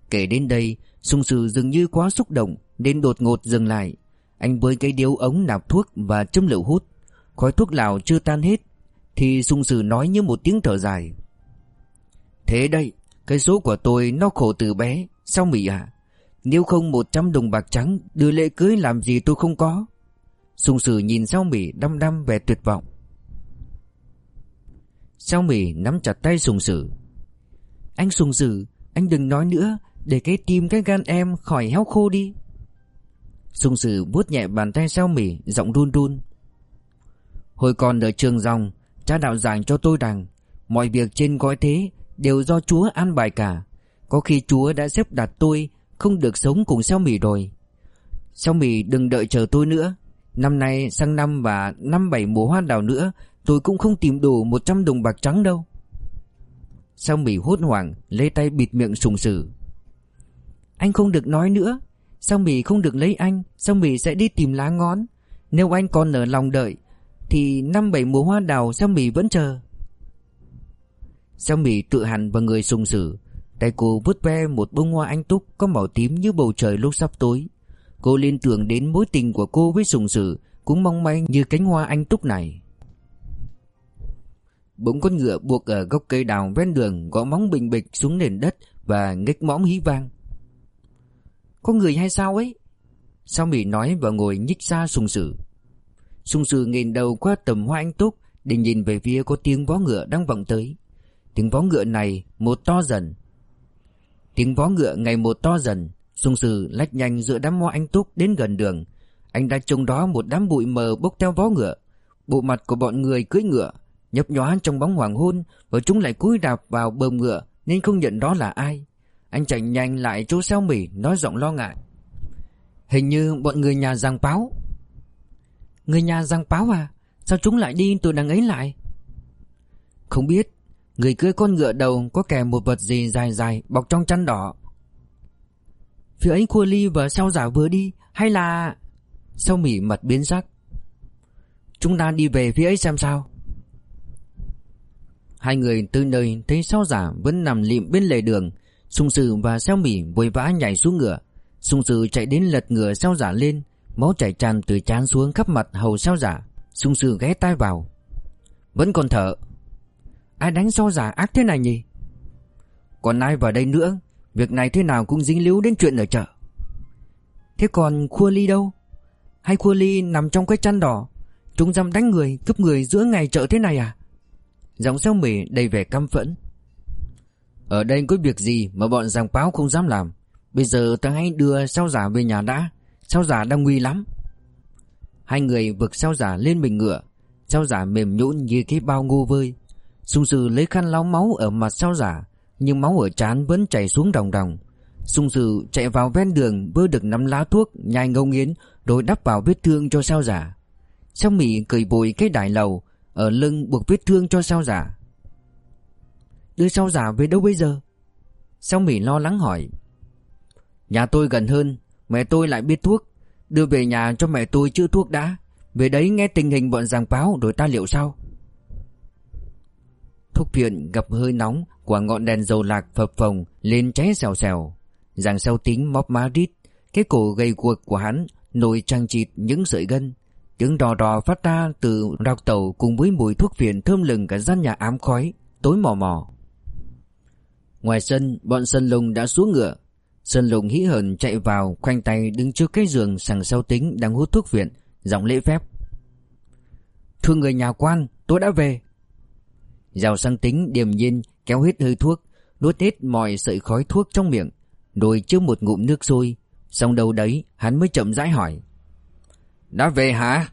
Kể đến đây, Sung Sư dường như quá xúc động Nên đột ngột dừng lại. Anh với cái điếu ống nạp thuốc và châm lựu hút, Khói thuốc lào chưa tan hết, Thì Sung Sư nói như một tiếng thở dài. Thế đây cái số của tôi nó khổ từ bé. Sao mỉ à Nếu không 100 đồng bạc trắng, Đưa lễ cưới làm gì tôi không có? Sung Sử nhìn Sao Mỹ đăm đăm về tuyệt vọng. Sao Mỹ nắm chặt tay Sùng Sử. Anh Sùng Sử, Anh đừng nói nữa, Để cái tim cái gan em khỏi héo khô đi. Sùng Sử vuốt nhẹ bàn tay Sao Mỹ Giọng run run. Hồi còn ở trường dòng, Cha đạo giảng cho tôi rằng, Mọi việc trên gói thế Đều do Chúa an bài cả. Có khi Chúa đã xếp đặt tôi Không được sống cùng Sao Mỉ rồi. Sao Mỉ đừng đợi chờ tôi nữa. Năm nay sang năm và năm bảy mùa hoa đào nữa, Tôi cũng không tìm đủ 100 đồng bạc trắng đâu. Sao mì hốt hoảng Lấy tay bịt miệng sùng sử. Anh không được nói nữa. Sao mì không được lấy anh Sao mì sẽ đi tìm lá ngón. Nếu anh còn ở lòng đợi, Thì năm bảy mùa hoa đào Sao mì vẫn chờ. Sao Mỹ tự hẳn vào người sùng sử. Tay cô vứt ve một bông hoa anh túc Có màu tím như bầu trời lúc sắp tối. Cô liên tưởng đến mối tình của cô với sùng sử, Cũng mong manh như cánh hoa anh túc này. Bỗng con ngựa buộc ở gốc cây đào ven đường, Gõ móng bình bịch xuống nền đất Và nghếch mõm hí vang. Có người hay sao ấy? Sao Mỹ nói và ngồi nhích xa sùng sử. Sùng sử nhìn đầu qua tầm hoa anh túc Để nhìn về phía có tiếng vó ngựa đang vọng tới. Tiếng vó ngựa này một to dần. Tiếng vó ngựa ngày một to dần, Sung Sư lách nhanh giữa đám hoa anh túc đến gần đường. Anh đã trông đó một đám bụi mờ bốc theo vó ngựa. Bộ mặt của bọn người cưỡi ngựa, Nhấp nhóa trong bóng hoàng hôn, Và chúng lại cúi đạp vào bơm ngựa, Nên không nhận đó là ai. Anh chạy nhanh lại chỗ xeo mỉ, Nói giọng lo ngại. Hình như bọn người nhà giang báo Người nhà giang báo à? Sao chúng lại đi từ đằng ấy lại? Không biết. Người cưỡi con ngựa đầu có kẻ một vật gì dài dài Bọc trong chăn đỏ. Phía ấy Khua Ly và sao giả vừa đi, Hay là Sao mỉ mặt biến sắc? Chúng ta đi về phía ấy xem sao. Hai người từ nơi, thấy sao giả vẫn nằm lịm bên lề đường. Sung Sư và sao mỉ vội vã nhảy xuống ngựa. Sung Sư chạy đến lật ngựa sao giả lên, Máu chảy tràn từ trán xuống khắp mặt hầu sao giả. Sung Sư ghé tai vào. Vẫn còn thở. Ai đánh sao giả ác thế này nhỉ? Còn ai vào đây nữa, Việc này thế nào cũng dính líu đến chuyện ở chợ. Thế còn Khua Ly đâu? Hay Khua Ly nằm trong cái chăn đỏ Chúng dám đánh người, Cướp người giữa ngày chợ thế này à? Giọng xeo mỉ đầy vẻ căm phẫn. Ở đây có việc gì Mà bọn giang báo không dám làm? Bây giờ ta hãy đưa sao giả về nhà đã. Sao giả đang nguy lắm. Hai người vực sao giả lên mình ngựa. Sao giả mềm nhũn như cái bao ngô vơi. Sung sư lấy khăn lau máu ở mặt sao giả nhưng máu ở trán vẫn chảy xuống ròng ròng. Sung Sử chạy vào ven đường vơ được nắm lá thuốc nhai ngâu nghiến rồi đắp vào vết thương cho sao giả. Sao Mỹ cười bồi cái đài lầu ở lưng buộc vết thương cho sao giả. Đưa sao giả về đâu bây giờ? Sao Mỹ lo lắng hỏi. Nhà tôi gần hơn, mẹ tôi lại biết thuốc. Đưa về nhà cho mẹ tôi chữa thuốc đã. Về đấy nghe tình hình bọn giàng báo rồi ta liệu sao? Thuốc phiện gặp hơi nóng của ngọn đèn dầu lạc phập phồng Lên cháy xèo xèo. Giàng sau tính móp má rít Cái cổ gầy guộc của hắn Nổi trang chịt những sợi gân. Tiếng đò đò phát ra từ rào tàu Cùng với mùi thuốc phiện thơm lừng cả gian nhà ám khói Tối mò mò. Ngoài sân bọn Sơn Lùng đã xuống ngựa. Sơn Lùng hí hờn chạy vào Khoanh tay đứng trước cái giường sằng sau tính Đang hút thuốc phiện, Giọng lễ phép. Thưa người nhà quan tôi đã về. Giàu sang tính, điềm nhiên, kéo hết hơi thuốc, Nuốt hết mọi sợi khói thuốc trong miệng, Rồi trước một ngụm nước sôi. Xong đâu đấy, hắn mới chậm rãi hỏi. Đã về hả?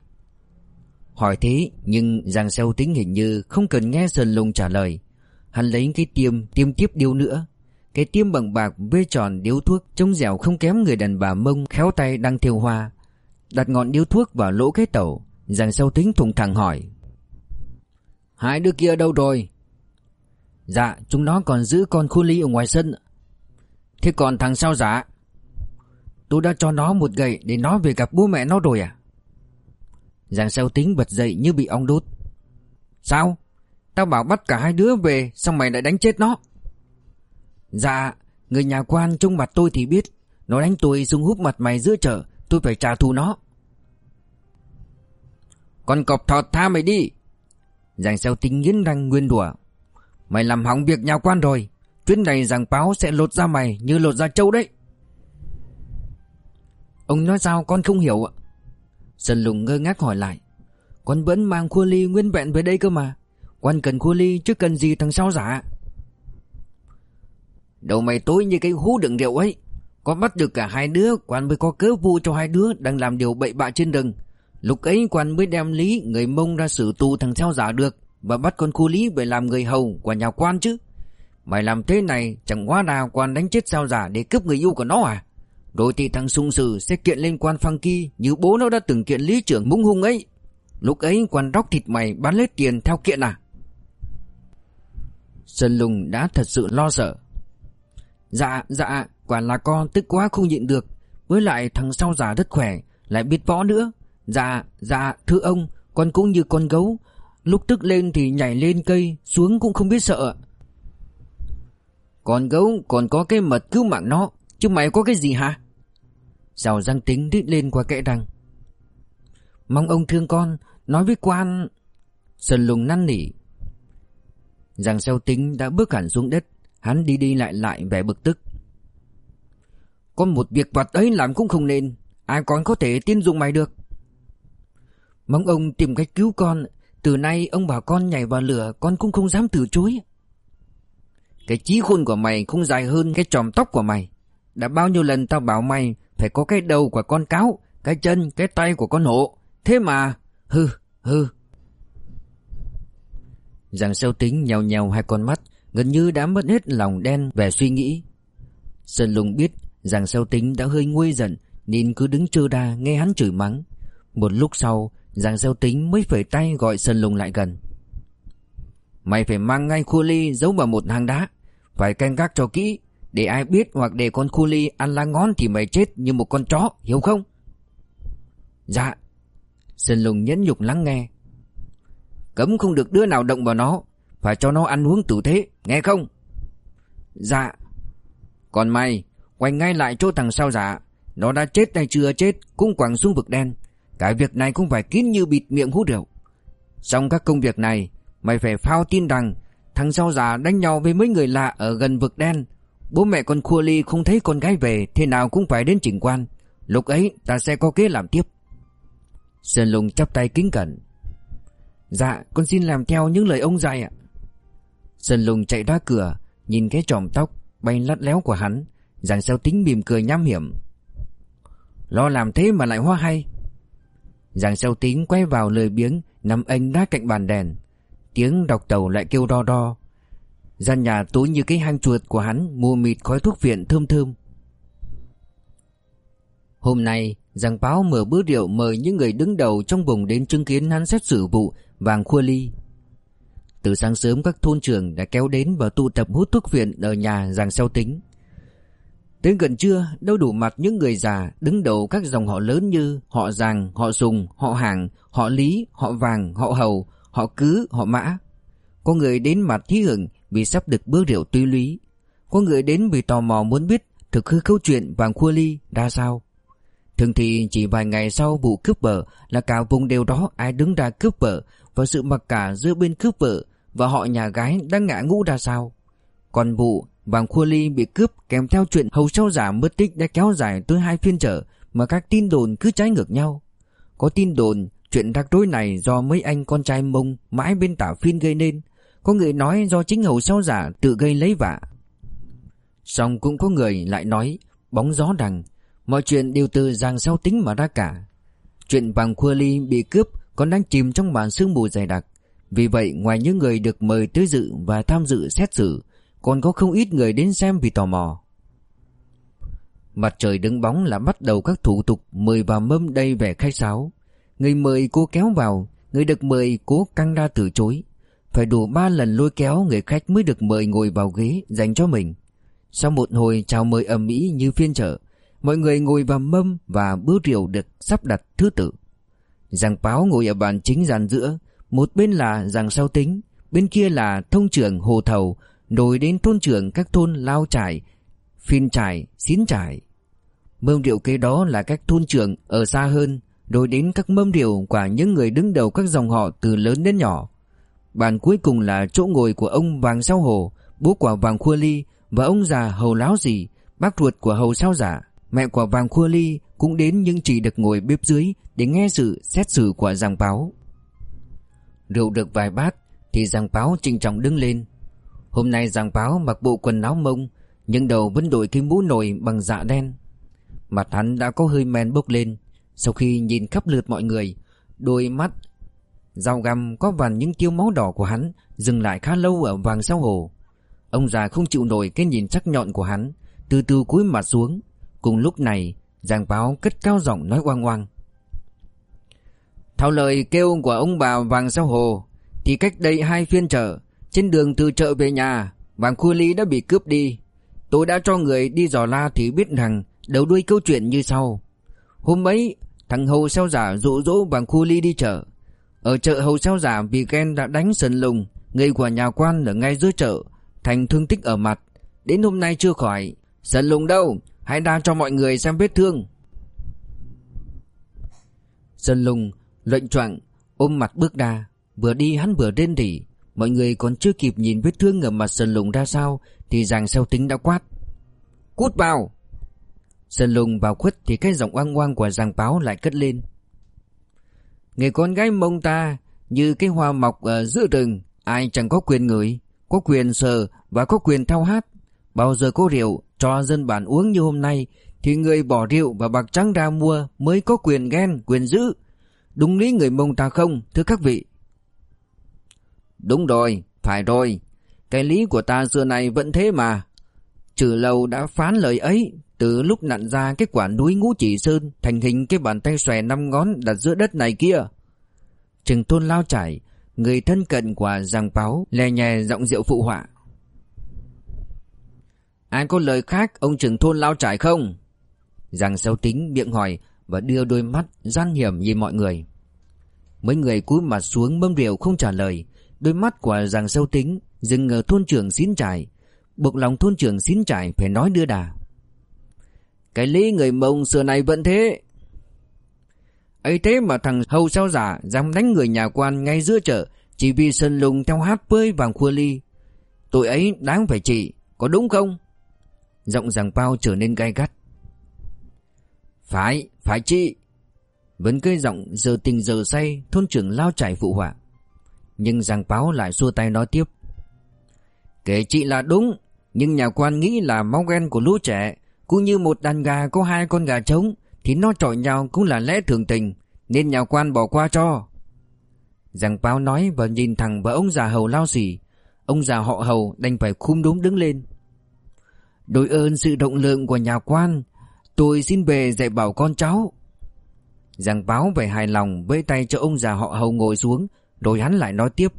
Hỏi thế, nhưng Giang Seo tính hình như không cần nghe Sơn Lùng trả lời. Hắn lấy cái tiêm tiêm tiếp điếu nữa. Cái tiêm bằng bạc vê tròn điếu thuốc Trông dẻo không kém người đàn bà mông khéo tay đang thiêu hoa. Đặt ngọn điếu thuốc vào lỗ cái tàu, Giang Seo tính thùng thẳng hỏi. Hai đứa kia đâu rồi? Dạ chúng nó còn giữ con khu ly ở ngoài sân. Thế còn thằng sao giả Tôi đã cho nó một gậy để nó về gặp bố mẹ nó rồi à? Giàng sao tính bật dậy như bị ong đốt. Sao? Tao bảo bắt cả hai đứa về, Xong mày lại đánh chết nó. Dạ Người nhà quan trông mặt tôi thì biết. Nó đánh tôi dùng húp mặt mày giữa chợ, Tôi phải trả thù nó. Con cọp thọt tha mày đi. Giang xeo tính nghiến răng nguyên đùa. Mày làm hỏng việc nhà quan rồi. Chuyến này giàng báo sẽ lột ra mày Như lột ra trâu đấy. Ông nói sao con không hiểu ạ? Sơn lùng ngơ ngác hỏi lại. Con vẫn mang khua ly nguyên vẹn về đây cơ mà. Quan cần khua ly chứ cần gì thằng sao giả? Đầu mày tối như cái hú đựng rượu ấy. Có bắt được cả hai đứa, Quan mới có cớ vu cho hai đứa Đang làm điều bậy bạ trên rừng Lúc ấy quan mới đem lý, người mông ra xử tù thằng sao giả được, Và bắt con khu lý về làm người hầu của nhà quan chứ. Mày làm thế này, chẳng quá nào quan đánh chết sao giả để cướp người yêu của nó à? Rồi thì thằng sung sử sẽ kiện lên quan phăng kỳ Như bố nó đã từng kiện lý trưởng mũng hung ấy. Lúc ấy quan róc thịt mày bán lấy tiền theo kiện à? Sơn Lùng đã thật sự lo sợ. Dạ dạ Quả là con tức quá không nhịn được. Với lại thằng sau giả rất khỏe, Lại biết võ nữa. Dạ dạ thưa ông, Con cũng như con gấu. Lúc tức lên thì nhảy lên cây, Xuống cũng không biết sợ. Con gấu, còn có cái mật cứu mạng nó, Chứ mày có cái gì hả? Giàu răng tính đít lên qua kẽ răng. Mong ông thương con, Nói với quan. Sơn lùng năn nỉ. Giang xeo tính đã bước hẳn xuống đất, Hắn đi đi lại lại vẻ bực tức. Có một việc vặt ấy làm cũng không nên, Ai còn có thể tin dùng mày được. Mong ông tìm cách cứu con. Từ nay ông bảo con nhảy vào lửa Con cũng không dám từ chối. Cái trí khôn của mày không dài hơn Cái tròm tóc của mày. Đã bao nhiêu lần tao bảo mày Phải có cái đầu của con cáo Cái chân, cái tay của con hổ. Thế mà Hừ, hừ. Giàng sâu tính nhèo nhèo hai con mắt Gần như đã mất hết lòng đen về suy nghĩ. Sơn Lùng biết Giàng sâu tính đã hơi nguôi giận Nên cứ đứng trơ đa nghe hắn chửi mắng. Một lúc sau Giang sâu tính mới phẩy tay gọi Sơn Lùng lại gần. Mày phải mang ngay khu ly giấu vào một hang đá. Phải canh gác cho kỹ, Để ai biết hoặc để con khu ly ăn lá ngón Thì mày chết như một con chó, Hiểu không? Dạ. Sơn Lùng nhẫn nhục lắng nghe. Cấm không được đứa nào động vào nó, Phải cho nó ăn uống tử thế Nghe không? Dạ. Còn mày, Quay ngay lại chỗ thằng sao giả Nó đã chết hay chưa chết Cũng quẳng xuống vực đen. Cái việc này cũng phải kín như bịt miệng hút rượu. Trong các công việc này, Mày phải phao tin rằng Thằng sao già đánh nhau với mấy người lạ ở gần vực đen. Bố mẹ con Khua Ly không thấy con gái về, Thế nào cũng phải đến chỉnh quan. Lúc ấy, ta sẽ có kế làm tiếp. Sơn Lùng chắp tay kính cẩn. Dạ con xin làm theo những lời ông dạy ạ. Sơn Lùng chạy ra cửa, Nhìn cái tròm tóc Bay lắt léo của hắn Giang sao tính mỉm cười nham hiểm. Lo làm thế mà lại hoa hay. Giang xeo tính quay vào lời biếng, Nằm anh đá cạnh bàn đèn Tiếng đọc tàu lại kêu đo đo Gian nhà tối như cái hang chuột của hắn, Mù mịt khói thuốc viện thơm thơm Hôm nay, Giang Báo mở bữa rượu mời những người đứng đầu trong vùng đến chứng kiến hắn xét xử vụ vàng khua ly. Từ sáng sớm, các thôn trưởng đã kéo đến và tụ tập hút thuốc viện ở nhà Giang Xeo Tính. Đến gần trưa, đâu đủ mặt những người già đứng đầu các dòng họ lớn như họ Giàng, họ Sùng, họ Hàng, họ Lý, họ Vàng, họ Hầu, họ Cứ, họ Mã. Có người đến mặt thí hưởng vì sắp được bữa rượu tuy lý. Có người đến vì tò mò muốn biết thực hư câu chuyện vàng khua ly ra sao. Thường thì chỉ vài ngày sau vụ cướp vợ là cả vùng đều đó ai đứng ra cướp vợ và sự mặc cả giữa bên cướp vợ và họ nhà gái đang ngã ngũ ra sao. Còn vụ vàng khua ly bị cướp kèm theo chuyện hầu sao giả mất tích đã kéo dài tới hai phiên trở mà các tin đồn cứ trái ngược nhau. Có tin đồn chuyện rắc rối này do mấy anh con trai mông mãi bên tả phiên gây nên. Có người nói do chính hầu sao giả tự gây lấy vạ. Xong cũng có người lại nói, Bóng gió rằng Mọi chuyện đều từ giang sau tính mà ra cả Chuyện vàng khua ly bị cướp Còn đang chìm trong màn sương mù dày đặc Vì vậy, ngoài những người được mời tới dự Và tham dự xét xử còn có không ít người đến xem vì tò mò. Mặt trời đứng bóng là bắt đầu các thủ tục Mời vào mâm đây vẻ khách sáo. Người mời cố kéo vào, Người được mời cố căng ra từ chối. Phải đủ ba lần lôi kéo người khách mới được mời ngồi vào ghế dành cho mình. Sau một hồi chào mời ầm ĩ như phiên chợ, Mọi người ngồi vào mâm và bữa rượu được sắp đặt thứ tự. Giàng Báo ngồi ở bàn chính dàn giữa, Một bên là giàng Sao Tính, Bên kia là thông trưởng Hồ Thầu rồi đến thôn trưởng các thôn Lao Trải Phiên Trải, Xín Trải. Mâm rượu kế đó là các thôn trưởng ở xa hơn Rồi đến các mâm rượu của những người đứng đầu các dòng họ từ lớn đến nhỏ. Bàn cuối cùng là chỗ ngồi của ông Vàng Sao Hồ Bố của Vàng Khua Ly Và ông già Hầu Láo Dì Bác ruột của Hầu Sao Giả Mẹ của Vàng Khua Ly cũng đến nhưng chỉ được ngồi bếp dưới Để nghe sự xét xử của giàng Báo. Rượu được vài bát Thì giàng Báo trinh trọng đứng lên. Hôm nay Giàng Báo mặc bộ quần áo mông, Nhưng đầu vẫn đội cái mũ nổi bằng dạ đen. Mặt hắn đã có hơi men bốc lên. Sau khi nhìn khắp lượt mọi người, Đôi mắt, Dao găm có vằn những tiêu máu đỏ của hắn Dừng lại khá lâu ở vàng sao hồ Ông già không chịu nổi cái nhìn sắc nhọn của hắn, Từ từ cúi mặt xuống. Cùng lúc này Giàng báo cất cao giọng nói oang oang. Theo lời kêu của ông bà Vàng Sao Hồ Thì cách đây hai phiên trở trên đường từ chợ về nhà, Vàng Khu Ly đã bị cướp đi. Tôi đã cho người đi dò la thì biết rằng Đầu đuôi câu chuyện như sau. Hôm ấy, Thằng Hầu xeo giả dụ dỗ Vàng Khu Ly đi chợ. Ở chợ Hầu xeo giả vì ghen đã đánh sần lùng Người của nhà quan ở ngay dưới chợ, Thành thương tích ở mặt. Đến hôm nay chưa khỏi. Sần lùng đâu? Hãy đa cho mọi người xem vết thương. Sần lùng Lệnh choạng, Ôm mặt bước đa Vừa đi hắn vừa rên rỉ. Mọi người còn chưa kịp nhìn vết thương ở mặt Sơn lùng ra sao Thì giàng xeo tính đã quát. Cút vào! Sơn lùng vào khuất thì cái giọng oang oang của giàng báo lại cất lên. Người con gái mông ta Như cái hoa mọc ở giữa rừng Ai chẳng có quyền ngửi Có quyền sờ và có quyền thao hát. Bao giờ có rượu cho dân bản uống như hôm nay Thì người bỏ rượu và bạc trắng ra mua Mới có quyền ghen, quyền giữ. Đúng lý người mông ta không, thưa các vị. Đúng rồi, phải rồi Cái lý của ta xưa này vẫn thế mà Trừ lâu đã phán lời ấy Từ lúc nặn ra cái quả núi ngũ chỉ sơn Thành hình cái bàn tay xòe năm ngón đặt giữa đất này kia Trừng tôn lao chảy Người thân cận của giang báo Lè nhè giọng rượu phụ họa Ai có lời khác ông trưởng thôn lao trải không? Giang sâu tính miệng hỏi và đưa đôi mắt gian hiểm nhìn mọi người. Mấy người cúi mặt xuống mâm rượu không trả lời. Đôi mắt của giàng sâu tính dừng ở thôn trưởng xín trải. Buộc lòng thôn trưởng xín trải phải nói đưa đà. Cái lý người mông xưa này vẫn thế. ấy thế mà thằng hầu sao giả dám đánh người nhà quan ngay giữa chợ chỉ vì sân lùng theo hát bơi vàng khua ly. Tội ấy đáng phải trị, có đúng không? Giọng giàng bao trở nên gai gắt Phải, phải chị Vẫn cây giọng giờ tình giờ say Thôn trưởng lao chảy phụ họa nhưng giảng báo lại xua tay nói tiếp. Kể chị là đúng, Nhưng nhà quan nghĩ là máu ghen của lũ trẻ, Cũng như một đàn gà có hai con gà trống, Thì nó chọi nhau cũng là lẽ thường tình, Nên nhà quan bỏ qua cho. Giảng báo nói và nhìn thẳng vào ông già hầu lao xỉ Ông già họ hầu đành phải khum đúng đứng lên. Đối ơn sự động lượng của nhà quan, Tôi xin về dạy bảo con cháu. Giang báo về hài lòng với tay cho ông già họ hầu ngồi xuống rồi hắn lại nói tiếp.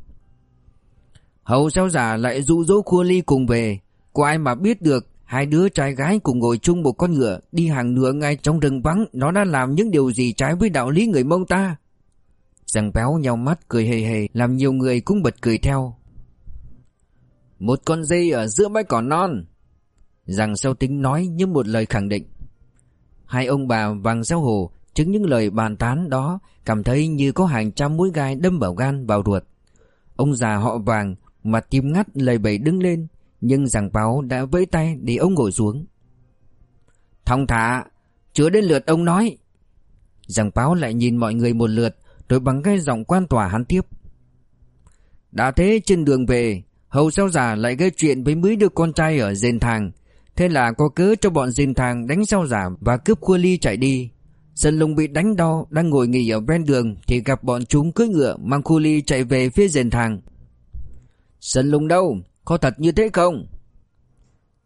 Hầu sao giả lại dụ dỗ khua ly cùng về. Có ai mà biết được, Hai đứa trai gái cùng ngồi chung một con ngựa, Đi hàng nửa ngay trong rừng vắng, Nó đã làm những điều gì trái với đạo lý người mông ta? Giang béo nhau mắt, cười hề hề, Làm nhiều người cũng bật cười theo. Một con dây ở giữa bãi cỏ non. Rằng sau tính nói như một lời khẳng định. Hai ông bà vàng giao hồ Chứng những lời bàn tán đó, Cảm thấy như có hàng trăm mũi gai đâm vào gan, vào ruột. Ông già họ vàng mà tim ngắt lời bẩy đứng lên, Nhưng giảng báo đã vẫy tay để ông ngồi xuống. Thong thả Chưa đến lượt ông nói. Giảng báo lại nhìn mọi người một lượt, Rồi bằng cái giọng quan tòa hắn tiếp. Đã thế trên đường về, Hầu sao già lại gây chuyện với mấy đứa con trai ở dền thàng. Thế là có cớ cho bọn dền thàng đánh sao giả và cướp khua ly chạy đi. Sơn Lùng bị đánh đau, đang ngồi nghỉ ở ven đường Thì gặp bọn chúng cưỡi ngựa mang khu ly chạy về phía dền thang. Sơn Lùng đâu? Có thật như thế không?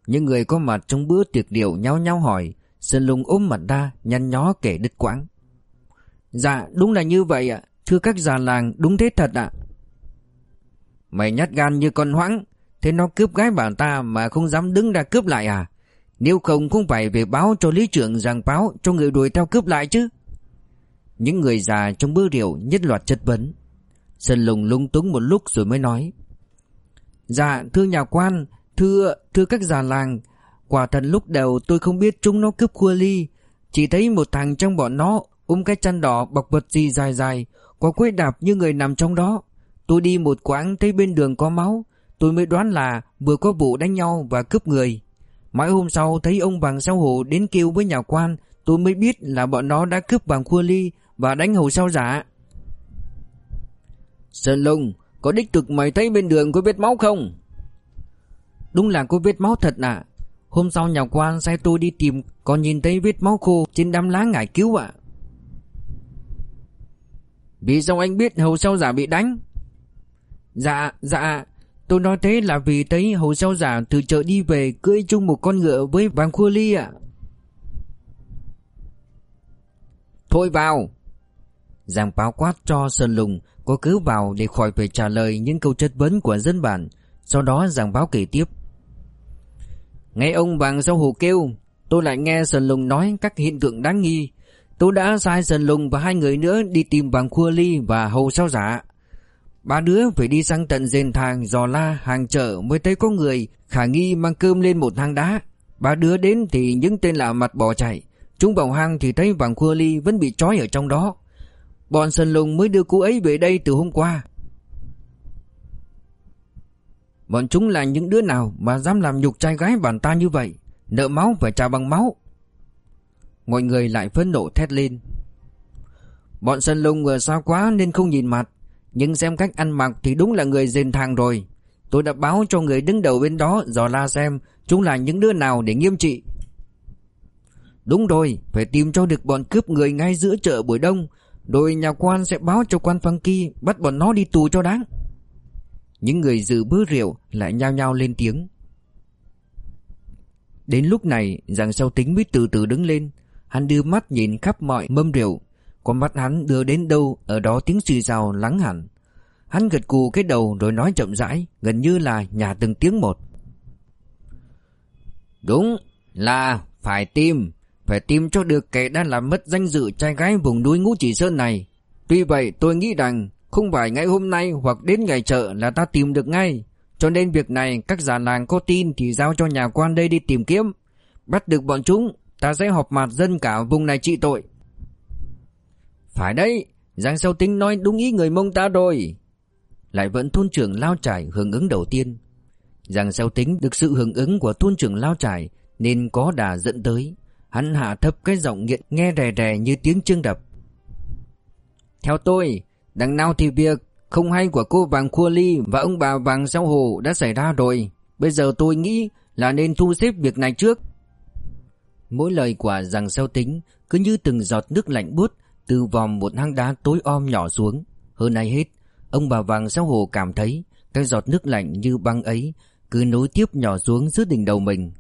Những người có mặt trong bữa tiệc điệu nhau nhau hỏi. Sơn Lùng ôm mặt ra, nhăn nhó kể đứt quãng. Dạ đúng là như vậy ạ. Thưa các già làng, đúng thế thật ạ. Mày nhát gan như con hoãng Thế nó cướp gái bà ta mà không dám đứng ra cướp lại à? Nếu không cũng phải về báo cho lý trưởng rằng báo, cho người đuổi theo cướp lại chứ. Những người già trong bữa rượu nhất loạt chất vấn. Sơn Lùng lung túng một lúc rồi mới nói. Dạ thưa nhà quan, Thưa thưa các già làng, Quả thật lúc đầu tôi không biết chúng nó cướp khua ly. Chỉ thấy một thằng trong bọn nó Ôm cái chăn đỏ bọc vật gì dài dài, Có quế đạp như người nằm trong đó. Tôi đi một quãng thấy bên đường có máu, Tôi mới đoán là vừa có vụ đánh nhau và cướp người. Mãi hôm sau thấy ông vàng sao hổ đến kêu với nhà quan, Tôi mới biết là bọn nó đã cướp vàng khua ly Và đánh hầu sao giả. Sơn Lung Có đích thực mày thấy bên đường có vết máu không? Đúng là có vết máu thật ạ. Hôm sau nhà quan sai tôi đi tìm Còn nhìn thấy vết máu khô trên đám lá ngải cứu ạ. Vì sao anh biết hầu sao giả bị đánh? Dạ dạ Tôi nói thế là vì thấy hầu sao giả từ chợ đi về cưỡi chung một con ngựa với vàng khua ly ạ. Thôi vào. Giang báo quát cho Sơn Lùng có cứ vào để khỏi phải trả lời những câu chất vấn của dân bản. Sau đó giảng báo kể tiếp. Nghe ông vàng sao hồ kêu Tôi lại nghe Sơn Lùng nói các hiện tượng đáng nghi. Tôi đã sai Sơn Lùng và hai người nữa đi tìm vàng khua ly và hầu sao giả Ba đứa phải đi sang tận dền thang dò la hàng chợ mới thấy có người khả nghi mang cơm lên một hang đá. Ba đứa đến thì những tên lạ mặt bỏ chạy. Chúng vào hang thì thấy vàng khua ly vẫn bị trói ở trong đó. Bọn Sơn Lùng mới đưa cô ấy về đây từ hôm qua. Bọn chúng là những đứa nào mà dám làm nhục trai gái bản ta như vậy? Nợ máu phải trả bằng máu. Mọi người lại phẫn nộ thét lên. Bọn Sơn Lùng vừa xa quá nên không nhìn mặt. Nhưng xem cách ăn mặc thì đúng là người dền thang rồi. Tôi đã báo cho người đứng đầu bên đó, dò la xem Chúng là những đứa nào để nghiêm trị. Đúng rồi, Phải tìm cho được bọn cướp người ngay giữa chợ buổi đông. Rồi nhà quan sẽ báo cho quan Funky Bắt bọn nó đi tù cho đáng. Những người dự bữa rượu Lại nhao nhao lên tiếng. Đến lúc này Giàng sau tính mới từ từ đứng lên. Hắn đưa mắt nhìn khắp mọi mâm rượu con mắt hắn đưa đến đâu, Ở đó tiếng xì rào lắng hẳn. Hắn gật cù cái đầu rồi nói chậm rãi, Gần như là nhà từng tiếng một. Đúng là phải tìm Phải tìm cho được kẻ đã làm mất danh dự trai gái vùng núi ngũ chỉ sơn này. Tuy vậy tôi nghĩ rằng Không phải ngày hôm nay hoặc đến ngày chợ là ta tìm được ngay. Cho nên việc này các già làng có tin Thì giao cho nhà quan đây đi tìm kiếm. Bắt được bọn chúng, Ta sẽ họp mặt dân cả vùng này trị tội phải đấy, Giang Sâu Tính nói đúng ý người mông ta rồi. Lại vẫn thôn trưởng Lao Trải hưởng ứng đầu tiên. Giang Sâu Tính được sự hưởng ứng của thôn trưởng Lao Trải nên có đà dẫn tới. Hắn hạ thấp cái giọng nghiện nghe rè rè như tiếng chương đập. Theo tôi, đằng nào thì việc không hay của cô Vàng Khua Ly và ông bà Vàng Sao Hồ đã xảy ra rồi. Bây giờ tôi nghĩ là nên thu xếp việc này trước. Mỗi lời của Giang sao Tính cứ như từng giọt nước lạnh buốt từ vòng một hang đá tối om nhỏ xuống. Hơn ai hết, ông bà vàng sao hồ cảm thấy cái giọt nước lạnh như băng ấy cứ nối tiếp nhỏ xuống giữa đỉnh đầu mình.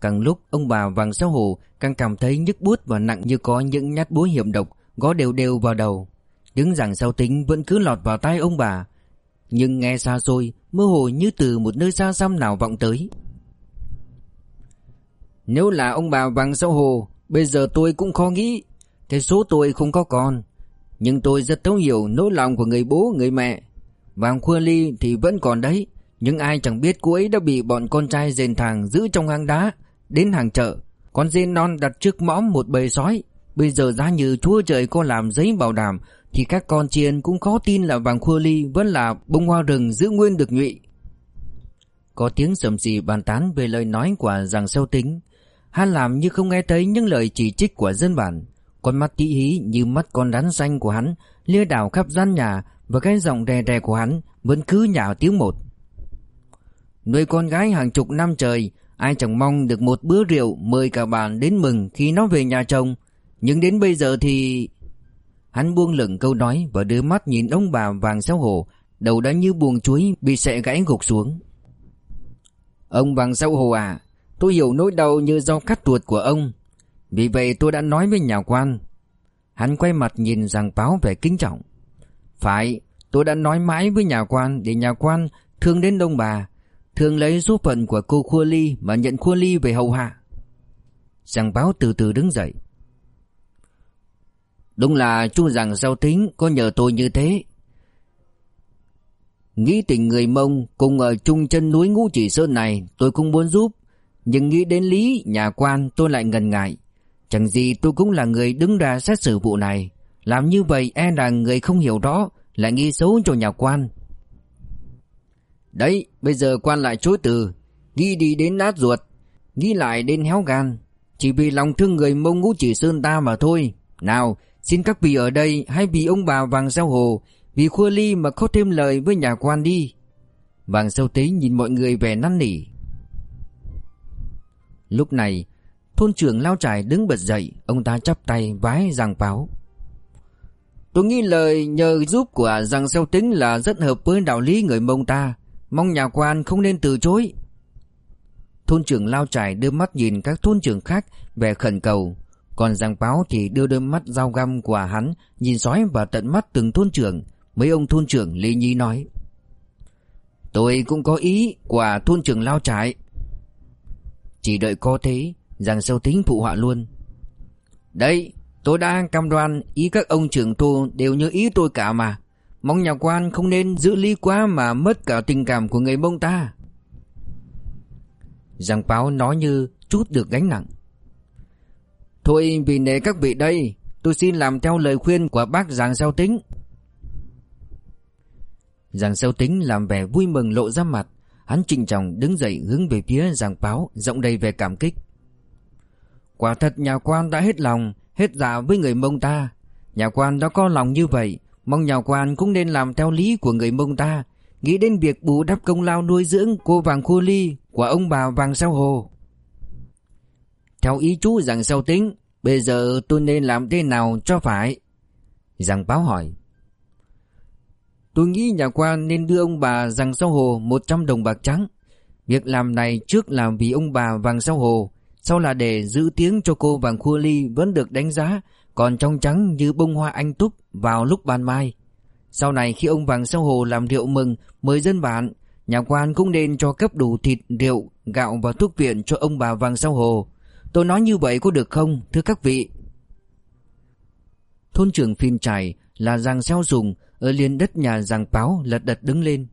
Càng lúc ông bà vàng sao hồ càng cảm thấy nhức buốt và nặng như có những nhát búa hiểm độc gõ đều đều vào đầu. Tiếng giảng sao tính vẫn cứ lọt vào tai ông bà. Nhưng nghe xa xôi, mơ hồ như từ một nơi xa xăm nào vọng tới. Nếu là ông bà vàng sao hồ, bây giờ tôi cũng khó nghĩ Thế số tôi không có con, Nhưng tôi rất thấu hiểu nỗi lòng của người bố, người mẹ. Vàng Khua Ly thì vẫn còn đấy, Nhưng ai chẳng biết cô ấy đã bị bọn con trai dền thàng giữ trong hang đá, Đến hàng chợ. Con dê non đặt trước mõm một bầy sói. Bây giờ ra như chúa trời có làm giấy bảo đảm, Thì các con chiên cũng khó tin là vàng Khua Ly Vẫn là bông hoa rừng giữ nguyên được nhụy. Có tiếng sầm xì bàn tán về lời nói của giàng sâu tính. Hắn làm như không nghe thấy những lời chỉ trích của dân bản con mắt tí hí như mắt con rắn xanh của hắn lia đảo khắp gian nhà và cái giọng đè đè của hắn vẫn cứ nhả tiếng một. Nuôi con gái hàng chục năm trời, Ai chẳng mong được một bữa rượu mời cả bạn đến mừng khi nó về nhà chồng. Nhưng đến bây giờ thì... Hắn buông lửng câu nói và đưa mắt nhìn ông bà vàng xéo hồ Đầu đã như buồng chuối bị sẹ gãy gục xuống. Ông vàng xéo hồ à Tôi hiểu nỗi đau như do cắt ruột của ông. Vì vậy tôi đã nói với nhà quan. Hắn quay mặt nhìn rằng báo về kính trọng. Phải, Tôi đã nói mãi với nhà quan Để nhà quan thương đến đông bà Thường lấy số phận của cô Khua Ly Mà nhận Khua Ly về hầu hạ. Giàng báo từ từ đứng dậy. Đúng là chú rằng giao tính, Có nhờ tôi như thế. Nghĩ tình người Mông Cùng ở chung chân núi ngũ chỉ sơn này Tôi cũng muốn giúp, Nhưng nghĩ đến lý nhà quan tôi lại ngần ngại. Chẳng gì tôi cũng là người đứng ra xét xử vụ này. Làm như vậy e là người không hiểu rõ Lại nghi xấu cho nhà quan. Đấy, bây giờ quan lại chối từ. Nghi đi đến nát ruột nghi lại đến héo gan. Chỉ vì lòng thương người mông ngũ chỉ sơn ta mà thôi. Nào, xin các vị ở đây Hãy vì ông bà vàng sao hồ, Vì khua ly mà có thêm lời với nhà quan đi. Vàng sâu tế nhìn mọi người về năn nỉ. Lúc này Thôn trưởng lao trải đứng bật dậy, Ông ta chắp tay vái giang báo Tôi nghĩ lời nhờ giúp của giang xeo tính là rất hợp với đạo lý người mông ta. Mong nhà quan không nên từ chối. Thôn trưởng lao trải đưa mắt nhìn các thôn trưởng khác về khẩn cầu. Còn giang báo thì đưa đôi mắt dao găm của hắn, Nhìn sói vào tận mắt từng thôn trưởng. Mấy ông thôn trưởng Lý nhí nói, Tôi cũng có ý của thôn trưởng lao trải. Chỉ đợi có thế Giang sâu tính phụ họa luôn. Đấy, tôi đã cam đoan Ý các ông trưởng tu đều như ý tôi cả mà. Mong nhà quan không nên giữ lý quá Mà mất cả tình cảm của người mông ta. Giang báo nói như chút được gánh nặng. Thôi, vì nể các vị đây, Tôi xin làm theo lời khuyên của bác Giang Sao Tính. Giang Sao Tính làm vẻ vui mừng lộ ra mặt. Hắn trịnh trọng đứng dậy hướng về phía Giang Báo Rộng đầy về cảm kích. Quả thật nhà quan đã hết lòng, Hết dạ với người mông ta. Nhà quan đã có lòng như vậy, Mong nhà quan cũng nên làm theo lý của người mông ta. Nghĩ đến việc bù đắp công lao nuôi dưỡng cô vàng Khu ly Của ông bà vàng sao hồ. Theo ý chú rằng sao tính, Bây giờ tôi nên làm thế nào cho phải? Giang báo hỏi. Tôi nghĩ nhà quan nên đưa ông bà rằng sao hồ 100 đồng bạc trắng. Việc làm này trước làm vì ông bà vàng sao hồ sau là để giữ tiếng cho cô vàng khua ly vẫn được đánh giá Còn trong trắng như bông hoa anh túc vào lúc ban mai. Sau này khi ông vàng sao hồ làm rượu mừng mời dân bản Nhà quan cũng nên cho cấp đủ thịt, rượu, gạo và thuốc viện cho ông bà vàng sao hồ. Tôi nói như vậy có được không thưa các vị? Thôn trưởng phiên trải là giang xeo dùng Ở liền đất nhà giang báo lật đật đứng lên.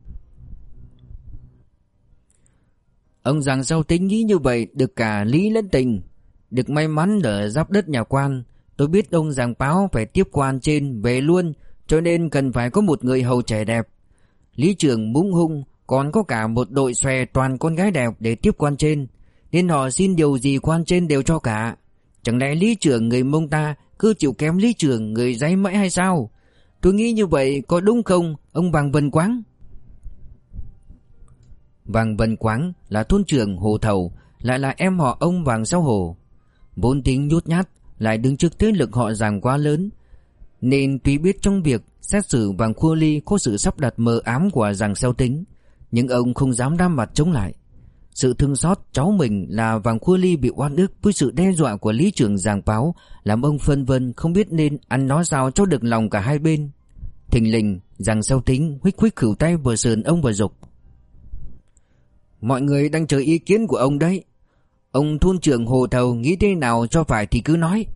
Ông rằng sau tính nghĩ như vậy, được cả lý lẫn tình. Được may mắn ở giáp đất nhà quan, Tôi biết ông rằng báo phải tiếp quan trên, về luôn, Cho nên cần phải có một người hầu trẻ đẹp. Lý trưởng búng hung, Còn có cả một đội xòe toàn con gái đẹp để tiếp quan trên, Nên họ xin điều gì quan trên đều cho cả. Chẳng lẽ lý trưởng người mông ta Cứ chịu kém lý trưởng người giấy mãi hay sao? Tôi nghĩ như vậy có đúng không, Ông Vàng Vân Quáng? Vàng Vân Quáng là thôn trưởng Hồ Thầu, Lại là em họ ông Vàng Sao Hồ. Vốn tính nhút nhát, Lại đứng trước thế lực họ giàng quá lớn, Nên tuy biết trong việc Xét xử Vàng Khua Ly Có sự sắp đặt mờ ám của giàng sao tính, Nhưng ông không dám đam mặt chống lại. Sự thương xót cháu mình là Vàng Khua Ly bị oan ức Với sự đe dọa của lý trưởng giàng báo Làm ông phân vân không biết nên ăn nói sao cho được lòng cả hai bên. Thình lình giàng sao tính Huých huých khửu tay vừa sườn ông vừa dục Mọi người đang chờ ý kiến của ông đấy. Ông thôn trưởng hồ thầu nghĩ thế nào cho phải thì cứ nói.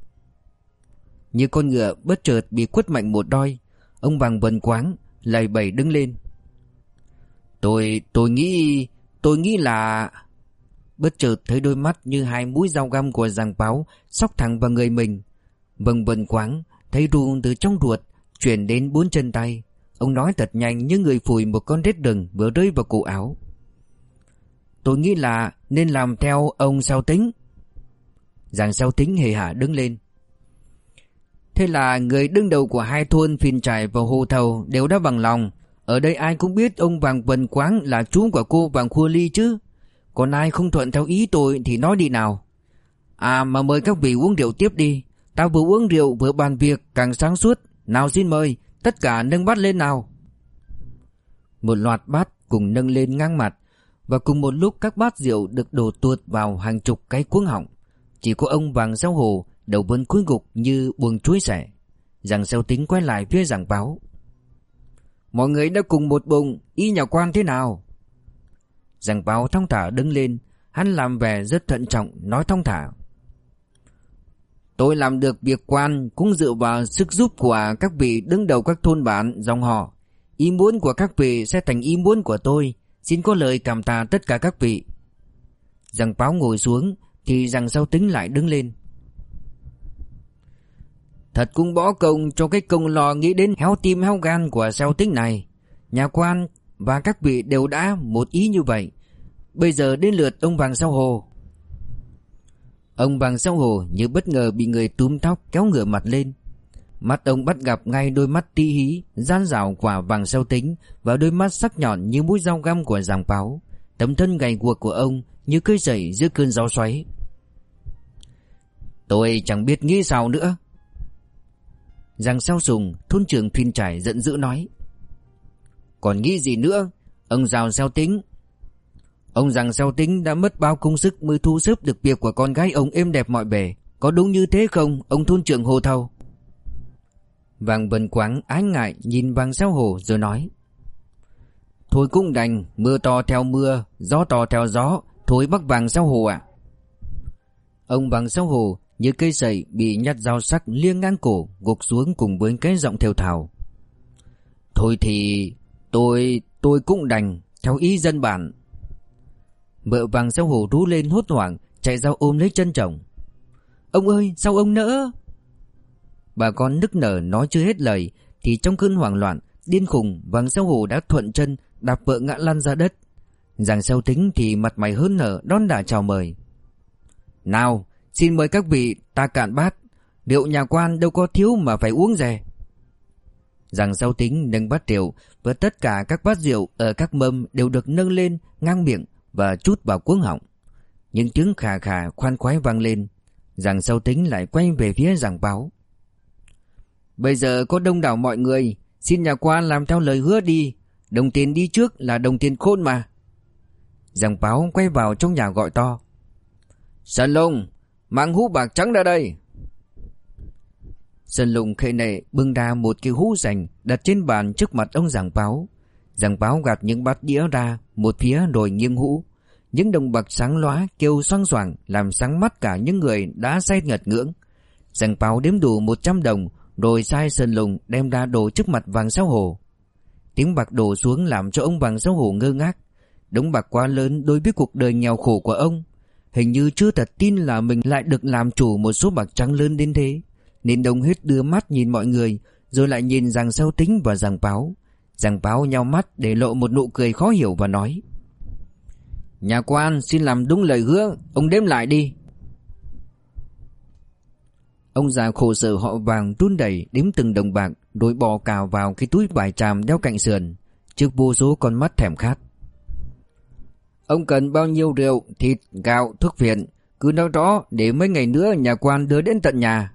Như con ngựa bất chợt bị quất mạnh một đôi Ông vàng vần quáng Lầy bầy đứng lên. Tôi, tôi nghĩ, tôi nghĩ là... Bất chợt thấy đôi mắt như hai mũi dao găm của giàng báo Sóc thẳng vào người mình. Vâng vần quáng Thấy ru từ trong ruột Chuyển đến bốn chân tay. Ông nói thật nhanh như người phủi một con rết rừng vừa rơi vào cổ áo. Tôi nghĩ là nên làm theo ông sao tính Giàng sao tính hề hả đứng lên. Thế là người đứng đầu của hai thôn phiền Trải và Hồ Thầu đều đã bằng lòng. Ở đây ai cũng biết ông Vàng Vân Quáng là chú của cô Vàng Khua Ly chứ. Còn ai không thuận theo ý tôi thì nói đi nào. À mà mời các vị uống rượu tiếp đi. Tao vừa uống rượu vừa bàn việc, càng sáng suốt. Nào xin mời, Tất cả nâng bát lên nào. Một loạt bát cùng nâng lên ngang mặt. Và cùng một lúc các bát rượu được đổ tuột vào hàng chục cái cuống họng Chỉ có ông vàng giao hồ Đầu vẫn cúi gục như buồng chuối sẻ. Rằng sao tính quay lại phía giảng báo Mọi người đã cùng một bụng y nhà quan thế nào Giảng báo thong thả đứng lên Hắn làm vẻ rất thận trọng Nói thong thả Tôi làm được việc quan cũng dựa vào sức giúp của các vị đứng đầu các thôn bản, dòng họ. Ý muốn của các vị sẽ thành ý muốn của tôi. Xin có lời cảm tạ tất cả các vị. Rằng báo ngồi xuống, thì rằng sau tính lại đứng lên. Thật cũng bỏ công cho cái công lò nghĩ đến héo tim héo gan của sao tính này. Nhà quan và các vị đều đã một ý như vậy. Bây giờ đến lượt ông Vàng Sao Hồ. Ông Vàng Sao Hồ như bất ngờ bị người túm tóc kéo ngửa mặt lên. Mắt ông bắt gặp ngay đôi mắt tí hí, gian rào quả vàng sâu tính và đôi mắt sắc nhọn như mũi dao găm của giàng báo. Tấm thân gầy guộc của ông như cây dậy giữa cơn gió xoáy. Tôi chẳng biết nghĩ sao nữa. Giàng sao sùng, thôn trưởng phiên trải giận dữ nói. Còn nghĩ gì nữa? Ông rào sao tính Ông rằng sao tính đã mất bao công sức mới thu xếp được việc của con gái ông êm đẹp mọi bề. Có đúng như thế không, ông thôn trưởng Hồ Thâu? Vàng Vân Quáng ái ngại nhìn vàng sao hồ rồi nói. Thôi cũng đành, mưa to theo mưa, gió to theo gió, thôi bắt vàng sao hồ ạ. Ông vàng sao hồ như cây sậy bị nhát dao sắc liêng ngang cổ gục xuống cùng với cái giọng theo thào. Thôi thì tôi, tôi cũng đành, theo ý dân bản. Vợ vàng sao hồ rú lên hốt hoảng Chạy ra ôm lấy chân chồng Ông ơi sao ông nỡ Bà con nức nở nói chưa hết lời Thì trong cơn hoảng loạn Điên khùng vàng xeo hổ đã thuận chân Đạp vợ ngã lăn ra đất. Giàng xeo tính thì mặt mày hớn nở Đón đả chào mời. Nào xin mời các vị ta cạn bát. Rượu nhà quan đâu có thiếu mà phải uống rè Giàng xeo tính nâng bát rượu Và tất cả các bát rượu Ở các mâm đều được nâng lên ngang miệng và chút vào cuống họng. Những tiếng khà khà khoan khoái vang lên, giàng sâu tính lại quay về phía giảng báo. Bây giờ có đông đảo mọi người, xin nhà quan làm theo lời hứa đi, đồng tiền đi trước là đồng tiền khôn mà. giàng báo quay vào trong nhà gọi to. Sơn Lùng, mang hũ bạc trắng ra đây. Sơn Lùng khệ nệ bưng ra một cái hũ rành đặt trên bàn trước mặt ông giảng báo. Giảng báo gạt những bát đĩa ra một phía rồi nghiêng hũ. Những đồng bạc sáng lóa kêu xoang xoảng làm sáng mắt cả những người đã say ngật ngưỡng. Giảng báo đếm đủ 100 đồng rồi sai Sơn Lùng đem ra đổ trước mặt vàng sao hồ. Tiếng bạc đổ xuống làm cho ông vàng sao hồ ngơ ngác. Đống bạc quá lớn đối với cuộc đời nghèo khổ của ông. Hình như chưa thật tin là mình lại được làm chủ một số bạc trắng lớn đến thế. Nên đồng hết đưa mắt nhìn mọi người, rồi lại nhìn rằng sao tính và rằng báo. rằng báo nhau mắt để lộ một nụ cười khó hiểu và nói, Nhà quan, xin làm đúng lời hứa, Ông đếm lại đi Ông già khổ sở họ vàng run đẩy đếm từng đồng bạc Rồi bò cào vào cái túi vải tràm đeo cạnh sườn. Trước vô số con mắt thèm khát. Ông cần bao nhiêu rượu, thịt, gạo, thuốc viện Cứ nói rõ để mấy ngày nữa nhà quan đưa đến tận nhà.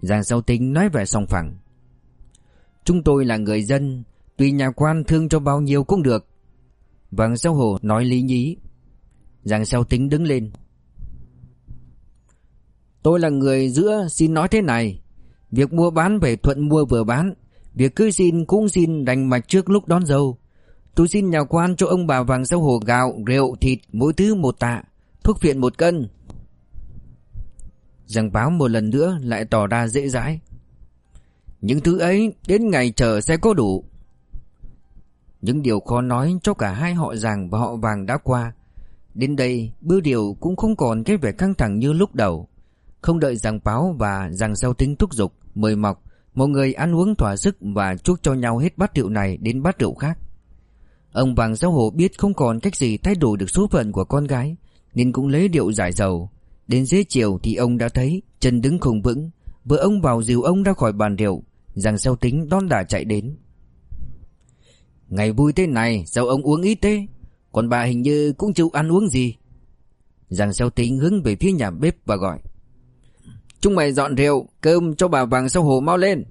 Giang sau tính nói về song phẳng. Chúng tôi là người dân Tùy nhà quan thương cho bao nhiêu cũng được. Vàng sau hồ nói lý nhí. Giang sau tính đứng lên. Tôi là người giữa xin nói thế này. Việc mua bán phải thuận mua vừa bán Việc cưới xin cũng xin đành mạch trước lúc đón dâu. Tôi xin nhà quan cho ông bà vàng rau hồ gạo, rượu, thịt mỗi thứ một tạ Thuốc phiện một cân. Giảng báo một lần nữa lại tỏ ra dễ dãi. Những thứ ấy đến ngày chờ sẽ có đủ. Những điều khó nói cho cả hai họ giàng và họ vàng đã qua. Đến đây bưu điều cũng không còn cái vẻ căng thẳng như lúc đầu. Không đợi giàng báo và giàng sau tính thúc giục, Mời mọc, Mọi người ăn uống thỏa sức và chúc cho nhau hết bát rượu này đến bát rượu khác. Ông vàng giáo hộ biết không còn cách gì thay đổi được số phận của con gái, Nên cũng lấy điệu giải dầu. Đến dưới chiều thì ông đã thấy chân đứng không vững Vợ ông vào dìu ông ra khỏi bàn rượu Giàng sau tính đón đả chạy đến. Ngày vui thế này, sao ông uống ít thế? Còn bà hình như cũng chịu ăn uống gì? Giàng sau tính hướng về phía nhà bếp và gọi. Chúng mày dọn rượu, Cơm cho bà vàng sau hồ mau lên.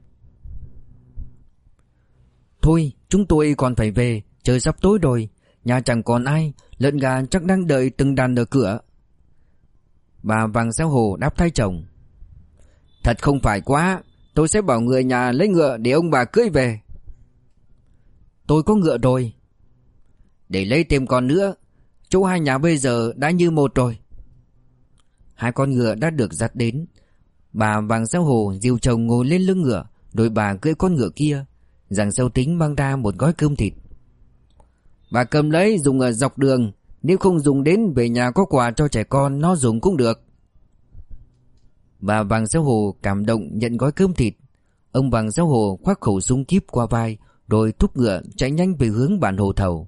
Thôi, chúng tôi còn phải về Trời sắp tối rồi. Nhà chẳng còn ai, Lợn gà chắc đang đợi từng đàn ở cửa. Bà vàng sao hồ đáp thay chồng. Thật không phải quá, Tôi sẽ bảo người nhà lấy ngựa để ông bà cưới về. Tôi có ngựa rồi. Để lấy thêm con nữa, Chỗ hai nhà bây giờ đã như một rồi. Hai con ngựa đã được dắt đến. Bà vàng sao hồ dìu chồng ngồi lên lưng ngựa Rồi bà cưỡi con ngựa kia rằng sau tính mang ra một gói cơm thịt. Bà cầm lấy dùng ở dọc đường, Nếu không dùng đến về nhà có quà cho trẻ con, Nó dùng cũng được. Bà vàng sao hồ cảm động nhận gói cơm thịt. Ông vàng sao hồ khoác khẩu súng kíp qua vai, Rồi thúc ngựa chạy nhanh về hướng bản hồ thầu.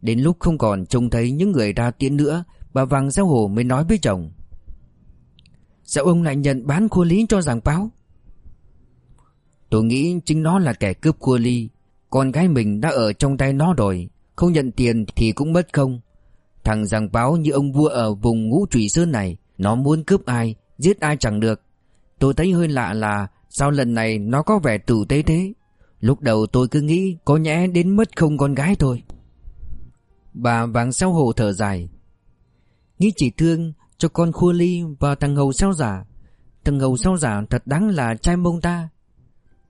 Đến lúc không còn trông thấy những người ra tiễn nữa, Bà vàng sao hồ mới nói với chồng. Sao ông lại nhận bán khua lý cho giảng báo? Tôi nghĩ chính nó là kẻ cướp khua ly Con gái mình đã ở trong tay nó rồi. Không nhận tiền thì cũng mất không. Thằng giảng báo như ông vua ở vùng ngũ trùy sơn này, Nó muốn cướp ai, Giết ai chẳng được. Tôi thấy hơi lạ là Sao lần này nó có vẻ tử tế thế. Lúc đầu tôi cứ nghĩ Có nhẽ đến mất không con gái thôi. Bà vàng sao hồ thở dài. Nghĩ chỉ thương cho con khua ly và thằng hầu sao giả. Thằng hầu sao giả thật đáng là trai mông ta.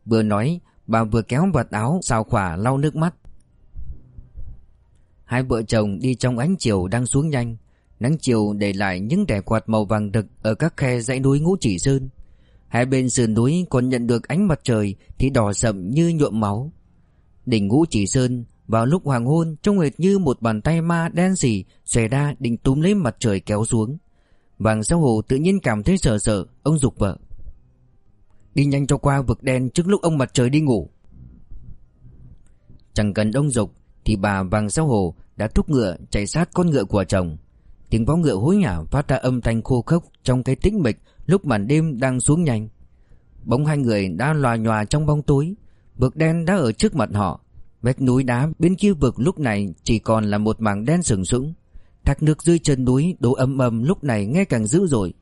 Vừa nói, Bà vừa kéo vật áo xào khỏa lau nước mắt. Hai vợ chồng đi trong ánh chiều đang xuống nhanh. Nắng chiều để lại những đẻ quạt màu vàng đực Ở các khe dãy núi ngũ chỉ sơn. Hai bên sườn núi còn nhận được ánh mặt trời Thì đỏ sậm như nhuộm máu. Đỉnh ngũ chỉ sơn, Vào lúc hoàng hôn, trông hệt như một bàn tay ma đen xỉ Xòe ra định túm lấy mặt trời kéo xuống. Vàng sao hồ tự nhiên cảm thấy sợ sợ, Ông dục vợ. Đi nhanh cho qua vực đen trước lúc ông mặt trời đi ngủ. Chẳng cần ông dục Thì bà vàng sao hồ đã thúc ngựa chạy sát con ngựa của chồng. Tiếng vó ngựa hối hả phát ra âm thanh khô khốc Trong cái tĩnh mịch lúc màn đêm đang xuống nhanh. Bóng hai người đã lòa nhòa trong bóng tối. Vực đen đã ở trước mặt họ. Vách núi đá bên kia vực lúc này chỉ còn là một mảng đen sừng sững. Thác nước dưới chân núi đổ ầm ầm lúc này nghe càng dữ dội.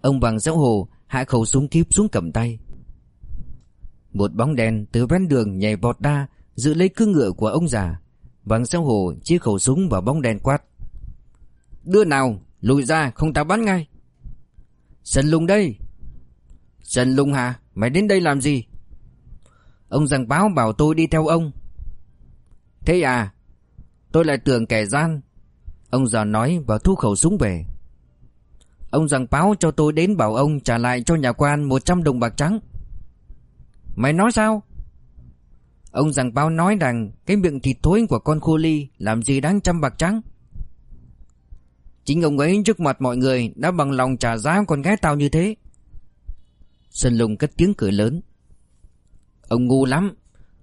Ông vàng giáo hồ hạ khẩu súng kíp xuống cầm tay. Một bóng đen từ ven đường nhảy vọt ra, Giữ lấy cương ngựa của ông già. Vàng giáo hồ chia khẩu súng vào bóng đen quát. Đưa nào, Lùi ra, không ta bắn ngay. Sần lùng đây. Sần lùng hả? Mày đến đây làm gì? Ông rằng báo bảo tôi đi theo ông. Thế à? Tôi lại tưởng kẻ gian Ông già nói và thu khẩu súng về. Ông rằng báo cho tôi đến bảo ông trả lại cho nhà quan 100 đồng bạc trắng. Mày nói sao? Ông rằng báo nói rằng Cái miệng thịt thối của con khô ly Làm gì đáng trăm bạc trắng. Chính ông ấy trước mặt mọi người Đã bằng lòng trả giá con gái tao như thế. Sơn Lùng cất tiếng cười lớn. Ông ngu lắm.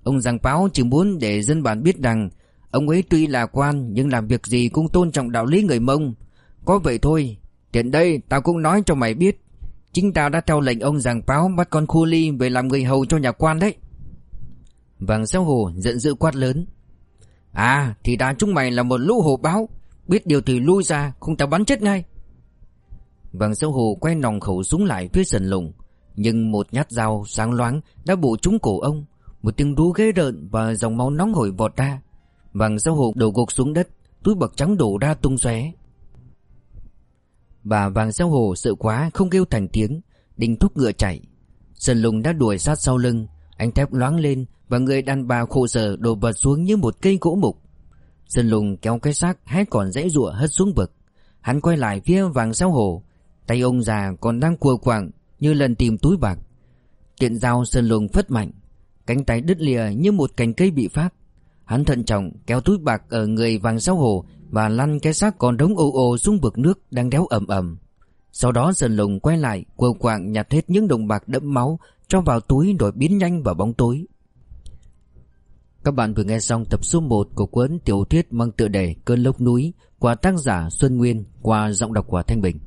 Ông rằng báo chỉ muốn để dân bản biết rằng Ông ấy tuy là quan, Nhưng làm việc gì cũng tôn trọng đạo lý người Mông. Có vậy thôi, Tiện đây tao cũng nói cho mày biết. Chính tao đã theo lệnh ông giảng báo Bắt con khu ly về làm người hầu cho nhà quan đấy. Vàng xéo hồ giận dữ quát lớn. À thì đàn chúng mày là một lũ hồ báo. Biết điều thì lui ra, Không tao bắn chết ngay. Vàng xéo hồ quay nòng khẩu súng lại phía sần lùng Nhưng một nhát dao sáng loáng Đã bổ trúng cổ ông. Một tiếng rú ghê rợn Và dòng máu nóng hổi vọt ra. Vàng xeo hồ đổ gục xuống đất, Túi bậc trắng đổ ra tung xóe Bà vàng xeo hồ sợ quá, Không kêu thành tiếng Đình thúc ngựa chạy. Sần lùng đã đuổi sát sau lưng Anh thép loáng lên Và người đàn bà khổ sở đổ vật xuống như một cây gỗ mục. Sơn lùng kéo cái xác hét còn dãy rụa hất xuống vực. Hắn quay lại phía vàng sao hồ Tay ông già còn đang cua quạng Như lần tìm túi bạc. Tiện dao sơn lùng phất mạnh, Cánh tay đứt lìa như một cành cây bị phát. Hắn thận trọng kéo túi bạc ở người vàng sao hồ Và lăn cái xác còn đống ô ô xuống vực nước đang đéo ầm ầm Sau đó sơn lùng quay lại quơ quạng nhặt hết những đồng bạc đẫm máu, Cho vào túi rồi biến nhanh vào bóng tối các bạn vừa nghe xong tập số 1 của cuốn tiểu thuyết mang tựa đề Cơn lốc núi qua tác giả Xuân Nguyên qua giọng đọc của Thanh Bình.